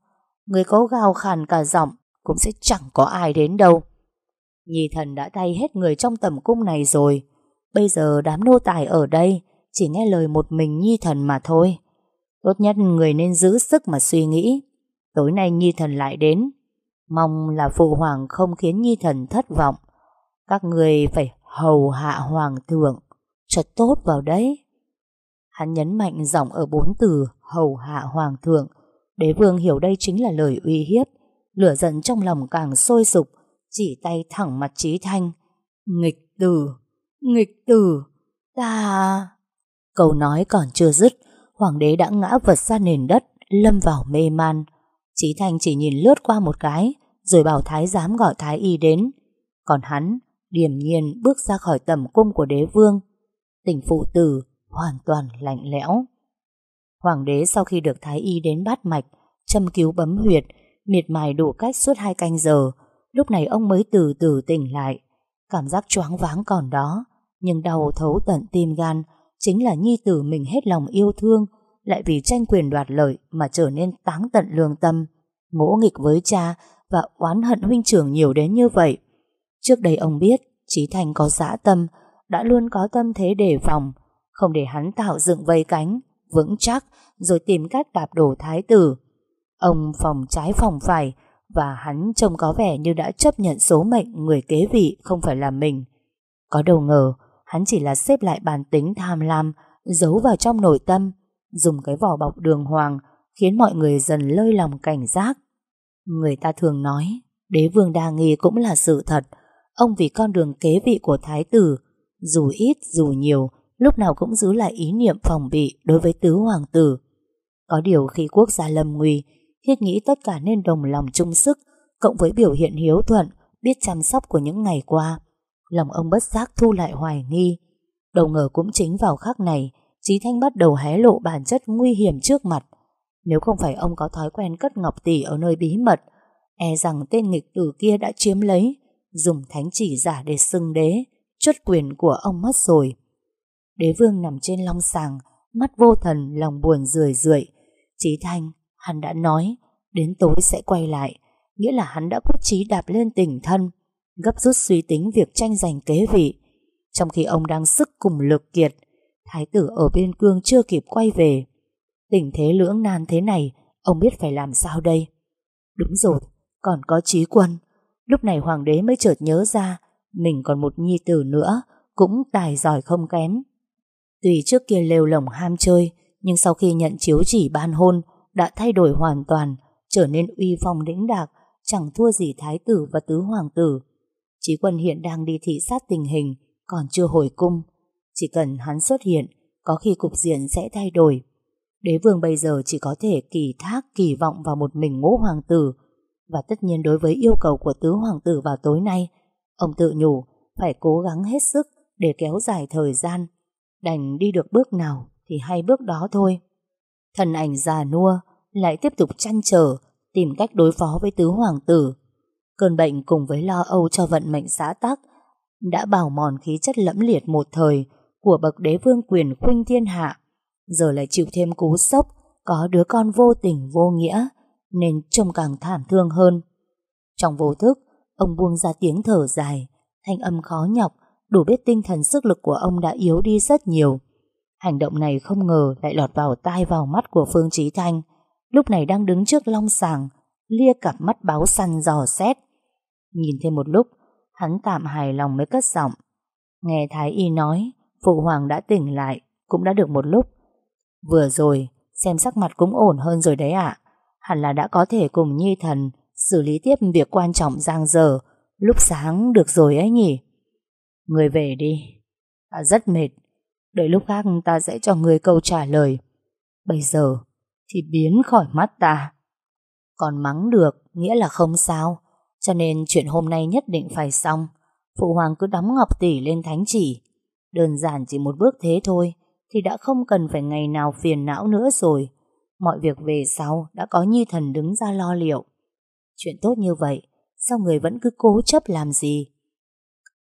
Người có gào khàn cả giọng cũng sẽ chẳng có ai đến đâu. Nhi Thần đã thay hết người trong tầm cung này rồi. Bây giờ đám nô tài ở đây chỉ nghe lời một mình Nhi Thần mà thôi. Tốt nhất người nên giữ sức mà suy nghĩ. Tối nay Nhi Thần lại đến. Mong là Phụ Hoàng không khiến Nhi Thần thất vọng. Các người phải hầu hạ Hoàng thượng cho tốt vào đấy. Hắn nhấn mạnh giọng ở bốn từ hầu hạ Hoàng thượng. Đế vương hiểu đây chính là lời uy hiếp. Lửa giận trong lòng càng sôi sục, chỉ tay thẳng mặt Trí Thanh. Nghịch tử, nghịch tử, ta... Câu nói còn chưa dứt, hoàng đế đã ngã vật ra nền đất, lâm vào mê man. Trí Thanh chỉ nhìn lướt qua một cái, rồi bảo thái giám gọi thái y đến. Còn hắn, điềm nhiên bước ra khỏi tầm cung của đế vương. Tình phụ tử hoàn toàn lạnh lẽo. Hoàng đế sau khi được thái y đến bát mạch, châm cứu bấm huyệt, miệt mài đủ cách suốt hai canh giờ, lúc này ông mới từ từ tỉnh lại. Cảm giác choáng váng còn đó, nhưng đau thấu tận tim gan, chính là nhi tử mình hết lòng yêu thương, lại vì tranh quyền đoạt lợi mà trở nên táng tận lương tâm, ngỗ nghịch với cha và oán hận huynh trưởng nhiều đến như vậy. Trước đây ông biết Trí Thành có dã tâm, đã luôn có tâm thế đề phòng, không để hắn tạo dựng vây cánh, vững chắc, rồi tìm cách đạp đổ thái tử. Ông phòng trái phòng phải, và hắn trông có vẻ như đã chấp nhận số mệnh người kế vị không phải là mình. Có đầu ngờ, hắn chỉ là xếp lại bản tính tham lam, giấu vào trong nội tâm, dùng cái vỏ bọc đường hoàng, khiến mọi người dần lơi lòng cảnh giác. Người ta thường nói, đế vương đa nghi cũng là sự thật. Ông vì con đường kế vị của thái tử, dù ít dù nhiều, lúc nào cũng giữ lại ý niệm phòng bị đối với tứ hoàng tử. Có điều khi quốc gia lâm nguy, thiết nghĩ tất cả nên đồng lòng chung sức, cộng với biểu hiện hiếu thuận, biết chăm sóc của những ngày qua. Lòng ông bất giác thu lại hoài nghi. Đầu ngờ cũng chính vào khắc này, Trí Thanh bắt đầu hé lộ bản chất nguy hiểm trước mặt. Nếu không phải ông có thói quen cất ngọc tỷ ở nơi bí mật, e rằng tên nghịch tử kia đã chiếm lấy, dùng thánh chỉ giả để xưng đế, chốt quyền của ông mất rồi. Đế vương nằm trên long sàng, mắt vô thần, lòng buồn rười rượi. Trí Thanh, hắn đã nói, đến tối sẽ quay lại, nghĩa là hắn đã quyết chí đạp lên tình thân, gấp rút suy tính việc tranh giành kế vị. Trong khi ông đang sức cùng lực kiệt, thái tử ở biên cương chưa kịp quay về. Tình thế lưỡng nan thế này, ông biết phải làm sao đây? Đúng rồi, còn có trí quân. Lúc này hoàng đế mới chợt nhớ ra, mình còn một nhi tử nữa, cũng tài giỏi không kém. Tuy trước kia lêu lỏng ham chơi, nhưng sau khi nhận chiếu chỉ ban hôn, đã thay đổi hoàn toàn, trở nên uy phong đĩnh đạc, chẳng thua gì thái tử và tứ hoàng tử. Chí quân hiện đang đi thị sát tình hình, còn chưa hồi cung. Chỉ cần hắn xuất hiện, có khi cục diện sẽ thay đổi. Đế vương bây giờ chỉ có thể kỳ thác kỳ vọng vào một mình ngũ hoàng tử. Và tất nhiên đối với yêu cầu của tứ hoàng tử vào tối nay, ông tự nhủ phải cố gắng hết sức để kéo dài thời gian. Đành đi được bước nào thì hay bước đó thôi. Thần ảnh già nua lại tiếp tục chăn trở tìm cách đối phó với tứ hoàng tử. Cơn bệnh cùng với lo âu cho vận mệnh xã tắc đã bào mòn khí chất lẫm liệt một thời của bậc đế vương quyền khuynh thiên hạ. Giờ lại chịu thêm cú sốc có đứa con vô tình vô nghĩa nên trông càng thảm thương hơn. Trong vô thức, ông buông ra tiếng thở dài, thanh âm khó nhọc, đủ biết tinh thần sức lực của ông đã yếu đi rất nhiều. Hành động này không ngờ lại lọt vào tai vào mắt của Phương Trí Thanh, lúc này đang đứng trước long sàng, lia cặp mắt báo săn dò xét. Nhìn thêm một lúc, hắn tạm hài lòng mới cất giọng. Nghe Thái Y nói, Phụ Hoàng đã tỉnh lại, cũng đã được một lúc. Vừa rồi, xem sắc mặt cũng ổn hơn rồi đấy ạ. Hẳn là đã có thể cùng Nhi Thần xử lý tiếp việc quan trọng giang dở, lúc sáng được rồi ấy nhỉ. Người về đi, ta rất mệt, đợi lúc khác ta sẽ cho người câu trả lời. Bây giờ thì biến khỏi mắt ta. Còn mắng được, nghĩa là không sao, cho nên chuyện hôm nay nhất định phải xong. Phụ hoàng cứ đóng ngọc tỷ lên thánh chỉ. Đơn giản chỉ một bước thế thôi, thì đã không cần phải ngày nào phiền não nữa rồi. Mọi việc về sau đã có Nhi Thần đứng ra lo liệu. Chuyện tốt như vậy, sao người vẫn cứ cố chấp làm gì?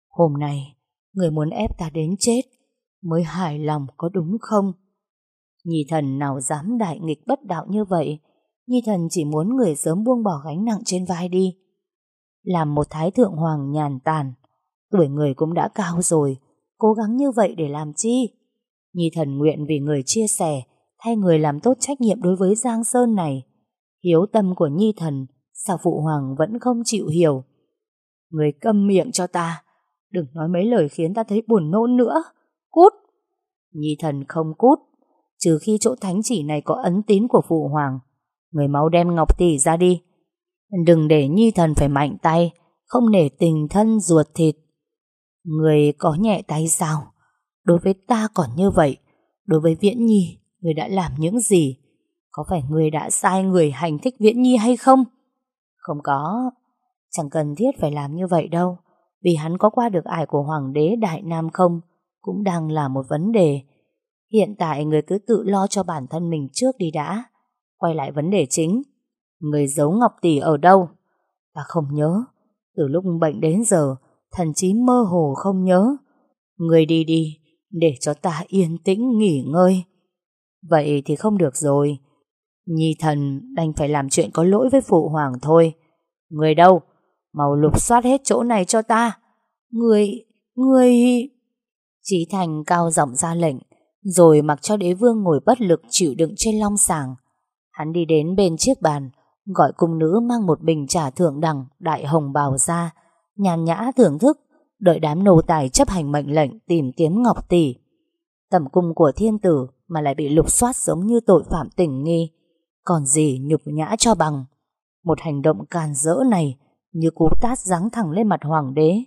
Hôm nay, người muốn ép ta đến chết, mới hài lòng có đúng không? Nhi thần nào dám đại nghịch bất đạo như vậy, Nhi thần chỉ muốn người sớm buông bỏ gánh nặng trên vai đi. Làm một thái thượng hoàng nhàn tàn, tuổi người cũng đã cao rồi, cố gắng như vậy để làm chi? Nhi thần nguyện vì người chia sẻ, thay người làm tốt trách nhiệm đối với Giang Sơn này. Hiếu tâm của Nhi thần, sao Phụ Hoàng vẫn không chịu hiểu? Người câm miệng cho ta, đừng nói mấy lời khiến ta thấy buồn nôn nữa. Cút! Nhi thần không cút, trừ khi chỗ thánh chỉ này có ấn tín của Phụ Hoàng. Người máu đem ngọc tỷ ra đi. Đừng để Nhi thần phải mạnh tay, không nể tình thân ruột thịt. Người có nhẹ tay sao? Đối với ta còn như vậy, đối với Viễn Nhi, người đã làm những gì? Có phải người đã sai người hành thích Viễn Nhi hay không? Không có, chẳng cần thiết phải làm như vậy đâu, vì hắn có qua được ải của Hoàng đế Đại Nam không, cũng đang là một vấn đề. Hiện tại người cứ tự lo cho bản thân mình trước đi đã. Quay lại vấn đề chính, người giấu Ngọc Tỷ ở đâu? Ta không nhớ, từ lúc bệnh đến giờ, thần trí mơ hồ không nhớ. Người đi đi, để cho ta yên tĩnh nghỉ ngơi. Vậy thì không được rồi. Nhi thần đành phải làm chuyện có lỗi với phụ hoàng thôi. Người đâu? màu lục soát hết chỗ này cho ta. Người, người... Chí Thành cao giọng ra lệnh, rồi mặc cho đế vương ngồi bất lực chịu đựng trên long sàng. Hắn đi đến bên chiếc bàn, gọi cung nữ mang một bình trà thượng đẳng đại hồng bào ra, nhàn nhã thưởng thức, đợi đám nô tài chấp hành mệnh lệnh tìm kiếm Ngọc Tỷ. Tầm cung của thiên tử mà lại bị lục soát giống như tội phạm tình nghi, còn gì nhục nhã cho bằng. Một hành động càn rỡ này như cú tát giáng thẳng lên mặt hoàng đế.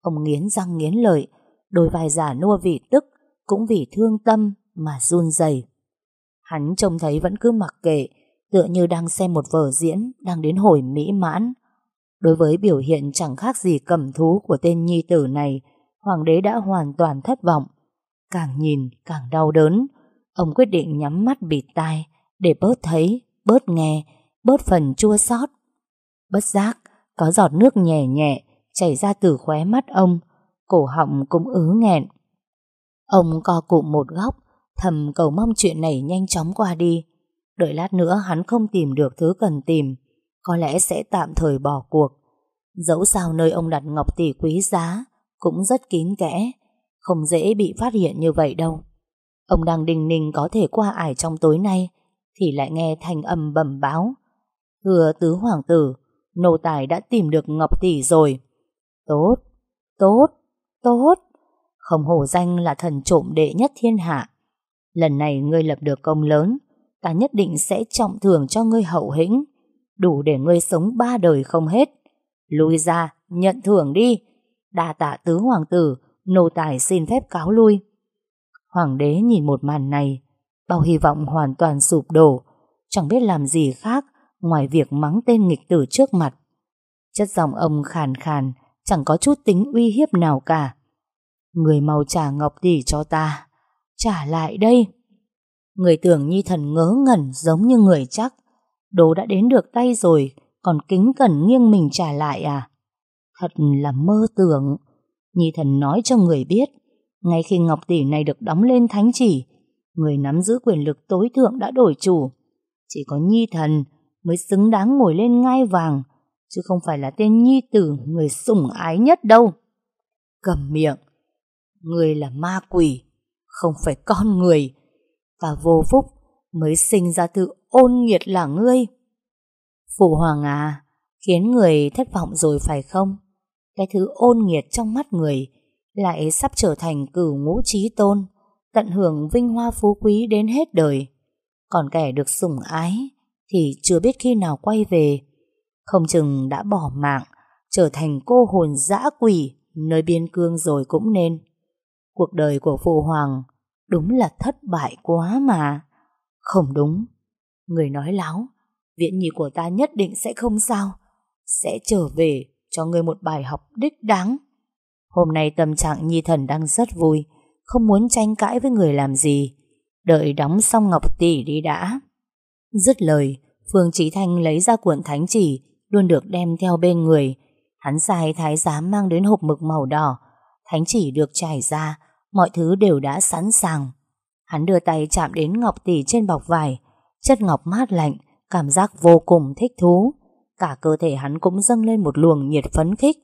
Ông nghiến răng nghiến lợi, đôi vai giả nua vì tức, cũng vì thương tâm mà run rẩy. Hắn trông thấy vẫn cứ mặc kệ, tựa như đang xem một vở diễn đang đến hồi mỹ mãn. Đối với biểu hiện chẳng khác gì cầm thú của tên nhi tử này, hoàng đế đã hoàn toàn thất vọng. Càng nhìn càng đau đớn, ông quyết định nhắm mắt bịt tai để bớt thấy, bớt nghe, bớt phần chua xót. Bất giác, có giọt nước nhẹ nhẹ chảy ra từ khóe mắt ông, cổ họng cũng ứ nghẹn. Ông co cụm một góc, thầm cầu mong chuyện này nhanh chóng qua đi. Đợi lát nữa hắn không tìm được thứ cần tìm, có lẽ sẽ tạm thời bỏ cuộc. Dẫu sao nơi ông đặt ngọc tỷ quý giá cũng rất kín kẽ, không dễ bị phát hiện như vậy đâu. Ông đang đình ninh có thể qua ải trong tối nay, thì lại nghe thanh âm bẩm báo. Thưa tứ hoàng tử, nô tài đã tìm được ngọc tỷ rồi. Tốt, tốt, tốt. Không hổ danh là thần trộm đệ nhất thiên hạ. Lần này ngươi lập được công lớn, ta nhất định sẽ trọng thưởng cho ngươi hậu hĩnh, đủ để ngươi sống ba đời không hết. Lui ra, nhận thưởng đi. Đa tạ tứ hoàng tử, nô tài xin phép cáo lui. Hoàng đế nhìn một màn này, bao hy vọng hoàn toàn sụp đổ, chẳng biết làm gì khác ngoài việc mắng tên nghịch tử trước mặt. Chất giọng ông khàn khàn, chẳng có chút tính uy hiếp nào cả. Người mau trả ngọc tỷ cho ta, trả lại đây. Người tưởng Nhi Thần ngớ ngẩn giống như người chắc. Đồ đã đến được tay rồi, còn kính cẩn nghiêng mình trả lại à? Thật là mơ tưởng. Nhi Thần nói cho người biết, ngay khi Ngọc Tỷ này được đóng lên thánh chỉ, người nắm giữ quyền lực tối thượng đã đổi chủ. Chỉ có Nhi Thần mới xứng đáng ngồi lên ngai vàng, chứ không phải là tên Nhi Tử người sủng ái nhất đâu. Cầm miệng, người là ma quỷ, không phải con người và vô phúc mới sinh ra từ ôn nghiệt là ngươi. Phụ hoàng à, khiến người thất vọng rồi phải không? Cái thứ ôn nghiệt trong mắt người lại sắp trở thành cửu ngũ trí tôn, tận hưởng vinh hoa phú quý đến hết đời. Còn kẻ được sủng ái thì chưa biết khi nào quay về. Không chừng đã bỏ mạng, trở thành cô hồn dã quỷ nơi biên cương rồi cũng nên. Cuộc đời của phụ hoàng đúng là thất bại quá mà. Không đúng, người nói láo, viện nhi của ta nhất định sẽ không sao, sẽ trở về cho người một bài học đích đáng. Hôm nay tâm trạng nhi thần đang rất vui, không muốn tranh cãi với người làm gì. Đợi đóng xong ngọc tỷ đi đã. Dứt lời, Phương Trí Thanh lấy ra cuộn thánh chỉ, luôn được đem theo bên người. Hắn sai thái giám mang đến hộp mực màu đỏ. Thánh chỉ được trải ra, mọi thứ đều đã sẵn sàng. Hắn đưa tay chạm đến ngọc tỷ trên bọc vải, chất ngọc mát lạnh, cảm giác vô cùng thích thú. Cả cơ thể hắn cũng dâng lên một luồng nhiệt phấn khích.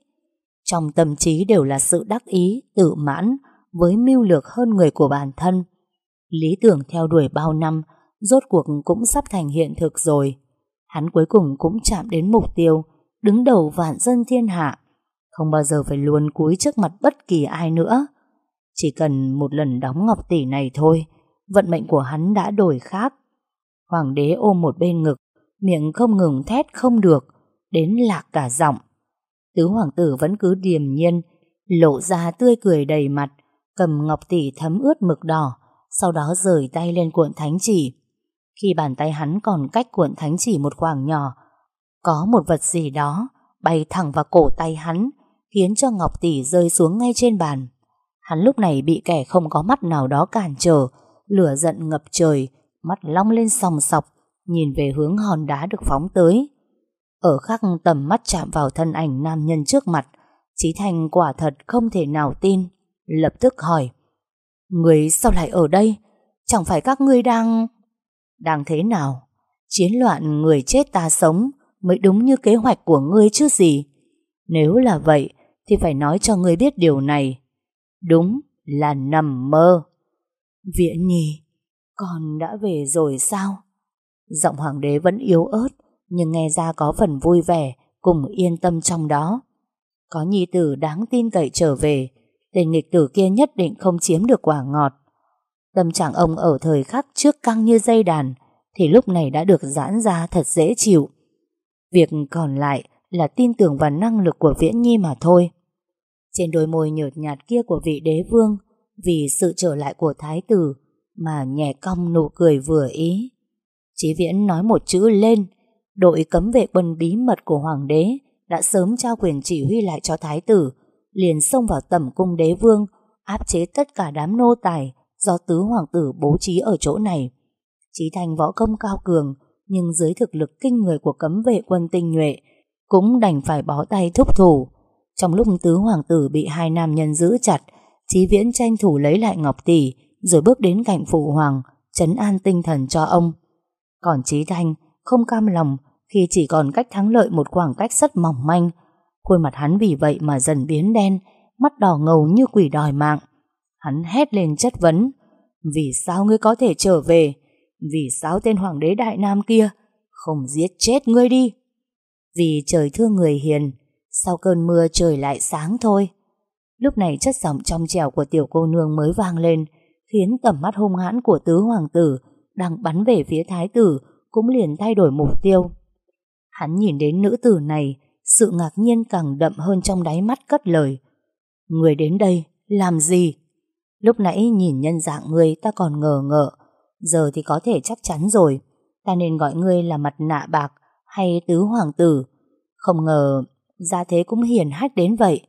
Trong tâm trí đều là sự đắc ý, tự mãn, với mưu lược hơn người của bản thân. Lý tưởng theo đuổi bao năm, rốt cuộc cũng sắp thành hiện thực rồi. Hắn cuối cùng cũng chạm đến mục tiêu, đứng đầu vạn dân thiên hạ. Không bao giờ phải luôn cúi trước mặt bất kỳ ai nữa. Chỉ cần một lần đóng ngọc tỷ này thôi, vận mệnh của hắn đã đổi khác. Hoàng đế ôm một bên ngực, miệng không ngừng thét không được, đến lạc cả giọng. Tứ hoàng tử vẫn cứ điềm nhiên, lộ ra tươi cười đầy mặt, cầm ngọc tỷ thấm ướt mực đỏ, sau đó rời tay lên cuộn thánh chỉ. Khi bàn tay hắn còn cách cuộn thánh chỉ một khoảng nhỏ, có một vật gì đó bay thẳng vào cổ tay hắn, khiến cho ngọc tỷ rơi xuống ngay trên bàn. Hắn lúc này bị kẻ không có mắt nào đó cản trở, lửa giận ngập trời, mắt long lên sòng sọc, nhìn về hướng hòn đá được phóng tới. Ở khắc tầm mắt chạm vào thân ảnh nam nhân trước mặt, Chí Thành quả thật không thể nào tin, lập tức hỏi. Người sao lại ở đây? Chẳng phải các ngươi đang... Đang thế nào? Chiến loạn người chết ta sống mới đúng như kế hoạch của ngươi chứ gì. Nếu là vậy, thì phải nói cho ngươi biết điều này. Đúng là nằm mơ. Viễn Nhi, con đã về rồi sao? Giọng hoàng đế vẫn yếu ớt, nhưng nghe ra có phần vui vẻ, cùng yên tâm trong đó. Có nhi tử đáng tin cậy trở về, tên nghịch tử kia nhất định không chiếm được quả ngọt. Tâm trạng ông ở thời khắc trước căng như dây đàn, thì lúc này đã được giãn ra thật dễ chịu. Việc còn lại là tin tưởng vào năng lực của Viễn Nhi mà thôi. Trên đôi môi nhợt nhạt kia của vị đế vương, vì sự trở lại của thái tử, mà nhẹ cong nụ cười vừa ý. Chí Viễn nói một chữ lên, đội cấm vệ quân bí mật của hoàng đế đã sớm trao quyền chỉ huy lại cho thái tử, liền xông vào tẩm cung đế vương, áp chế tất cả đám nô tài do tứ hoàng tử bố trí ở chỗ này. Chí Thành võ công cao cường, nhưng dưới thực lực kinh người của cấm vệ quân tinh nhuệ, cũng đành phải bó tay thúc thủ. Trong lúc tứ hoàng tử bị hai nam nhân giữ chặt, Chí Viễn tranh thủ lấy lại ngọc tỷ, rồi bước đến cạnh phụ hoàng, chấn an tinh thần cho ông. Còn Chí Thanh không cam lòng khi chỉ còn cách thắng lợi một khoảng cách rất mỏng manh. Khuôn mặt hắn vì vậy mà dần biến đen, mắt đỏ ngầu như quỷ đòi mạng. Hắn hét lên chất vấn. Vì sao ngươi có thể trở về? Vì sao tên hoàng đế đại nam kia không giết chết ngươi đi? Vì trời thương người hiền, sau cơn mưa trời lại sáng thôi. Lúc này chất giọng trong trẻo của tiểu cô nương mới vang lên, khiến tầm mắt hung hãn của tứ hoàng tử đang bắn về phía thái tử cũng liền thay đổi mục tiêu. Hắn nhìn đến nữ tử này, sự ngạc nhiên càng đậm hơn trong đáy mắt cất lời. Người đến đây, làm gì? Lúc nãy nhìn nhân dạng ngươi ta còn ngờ ngợ, giờ thì có thể chắc chắn rồi. Ta nên gọi ngươi là mặt nạ bạc hay tứ hoàng tử. Không ngờ, ra thế cũng hiền hách đến vậy.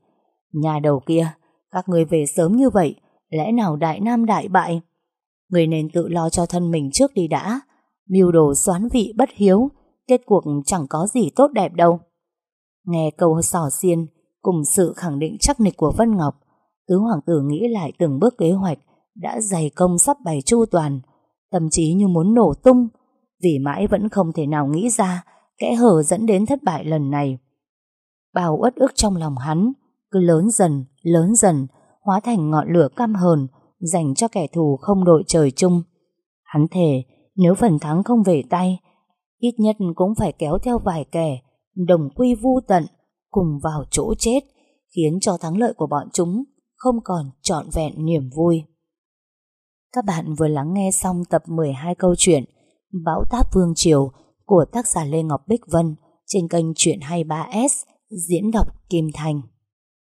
Nhà đầu kia, các người về sớm như vậy, lẽ nào đại nam đại bại? Người nên tự lo cho thân mình trước đi đã. Mưu đồ xoán vị bất hiếu, kết cuộc chẳng có gì tốt đẹp đâu. Nghe câu sò xiên, cùng sự khẳng định chắc nịch của Vân Ngọc, tứ hoàng tử nghĩ lại từng bước kế hoạch đã dày công sắp bày chu toàn, tâm trí như muốn nổ tung, vì mãi vẫn không thể nào nghĩ ra kẽ hở dẫn đến thất bại lần này. Bao uất ức trong lòng hắn, cứ lớn dần, lớn dần, hóa thành ngọn lửa căm hờn, dành cho kẻ thù không đội trời chung. Hắn thề, nếu phần thắng không về tay, ít nhất cũng phải kéo theo vài kẻ, đồng quy vu tận, cùng vào chỗ chết, khiến cho thắng lợi của bọn chúng không còn trọn vẹn niềm vui. Các bạn vừa lắng nghe xong tập 12 câu chuyện Bão táp Vương Triều của tác giả Lê Ngọc Bích Vân trên kênh Chuyện 23S diễn đọc Kim Thành.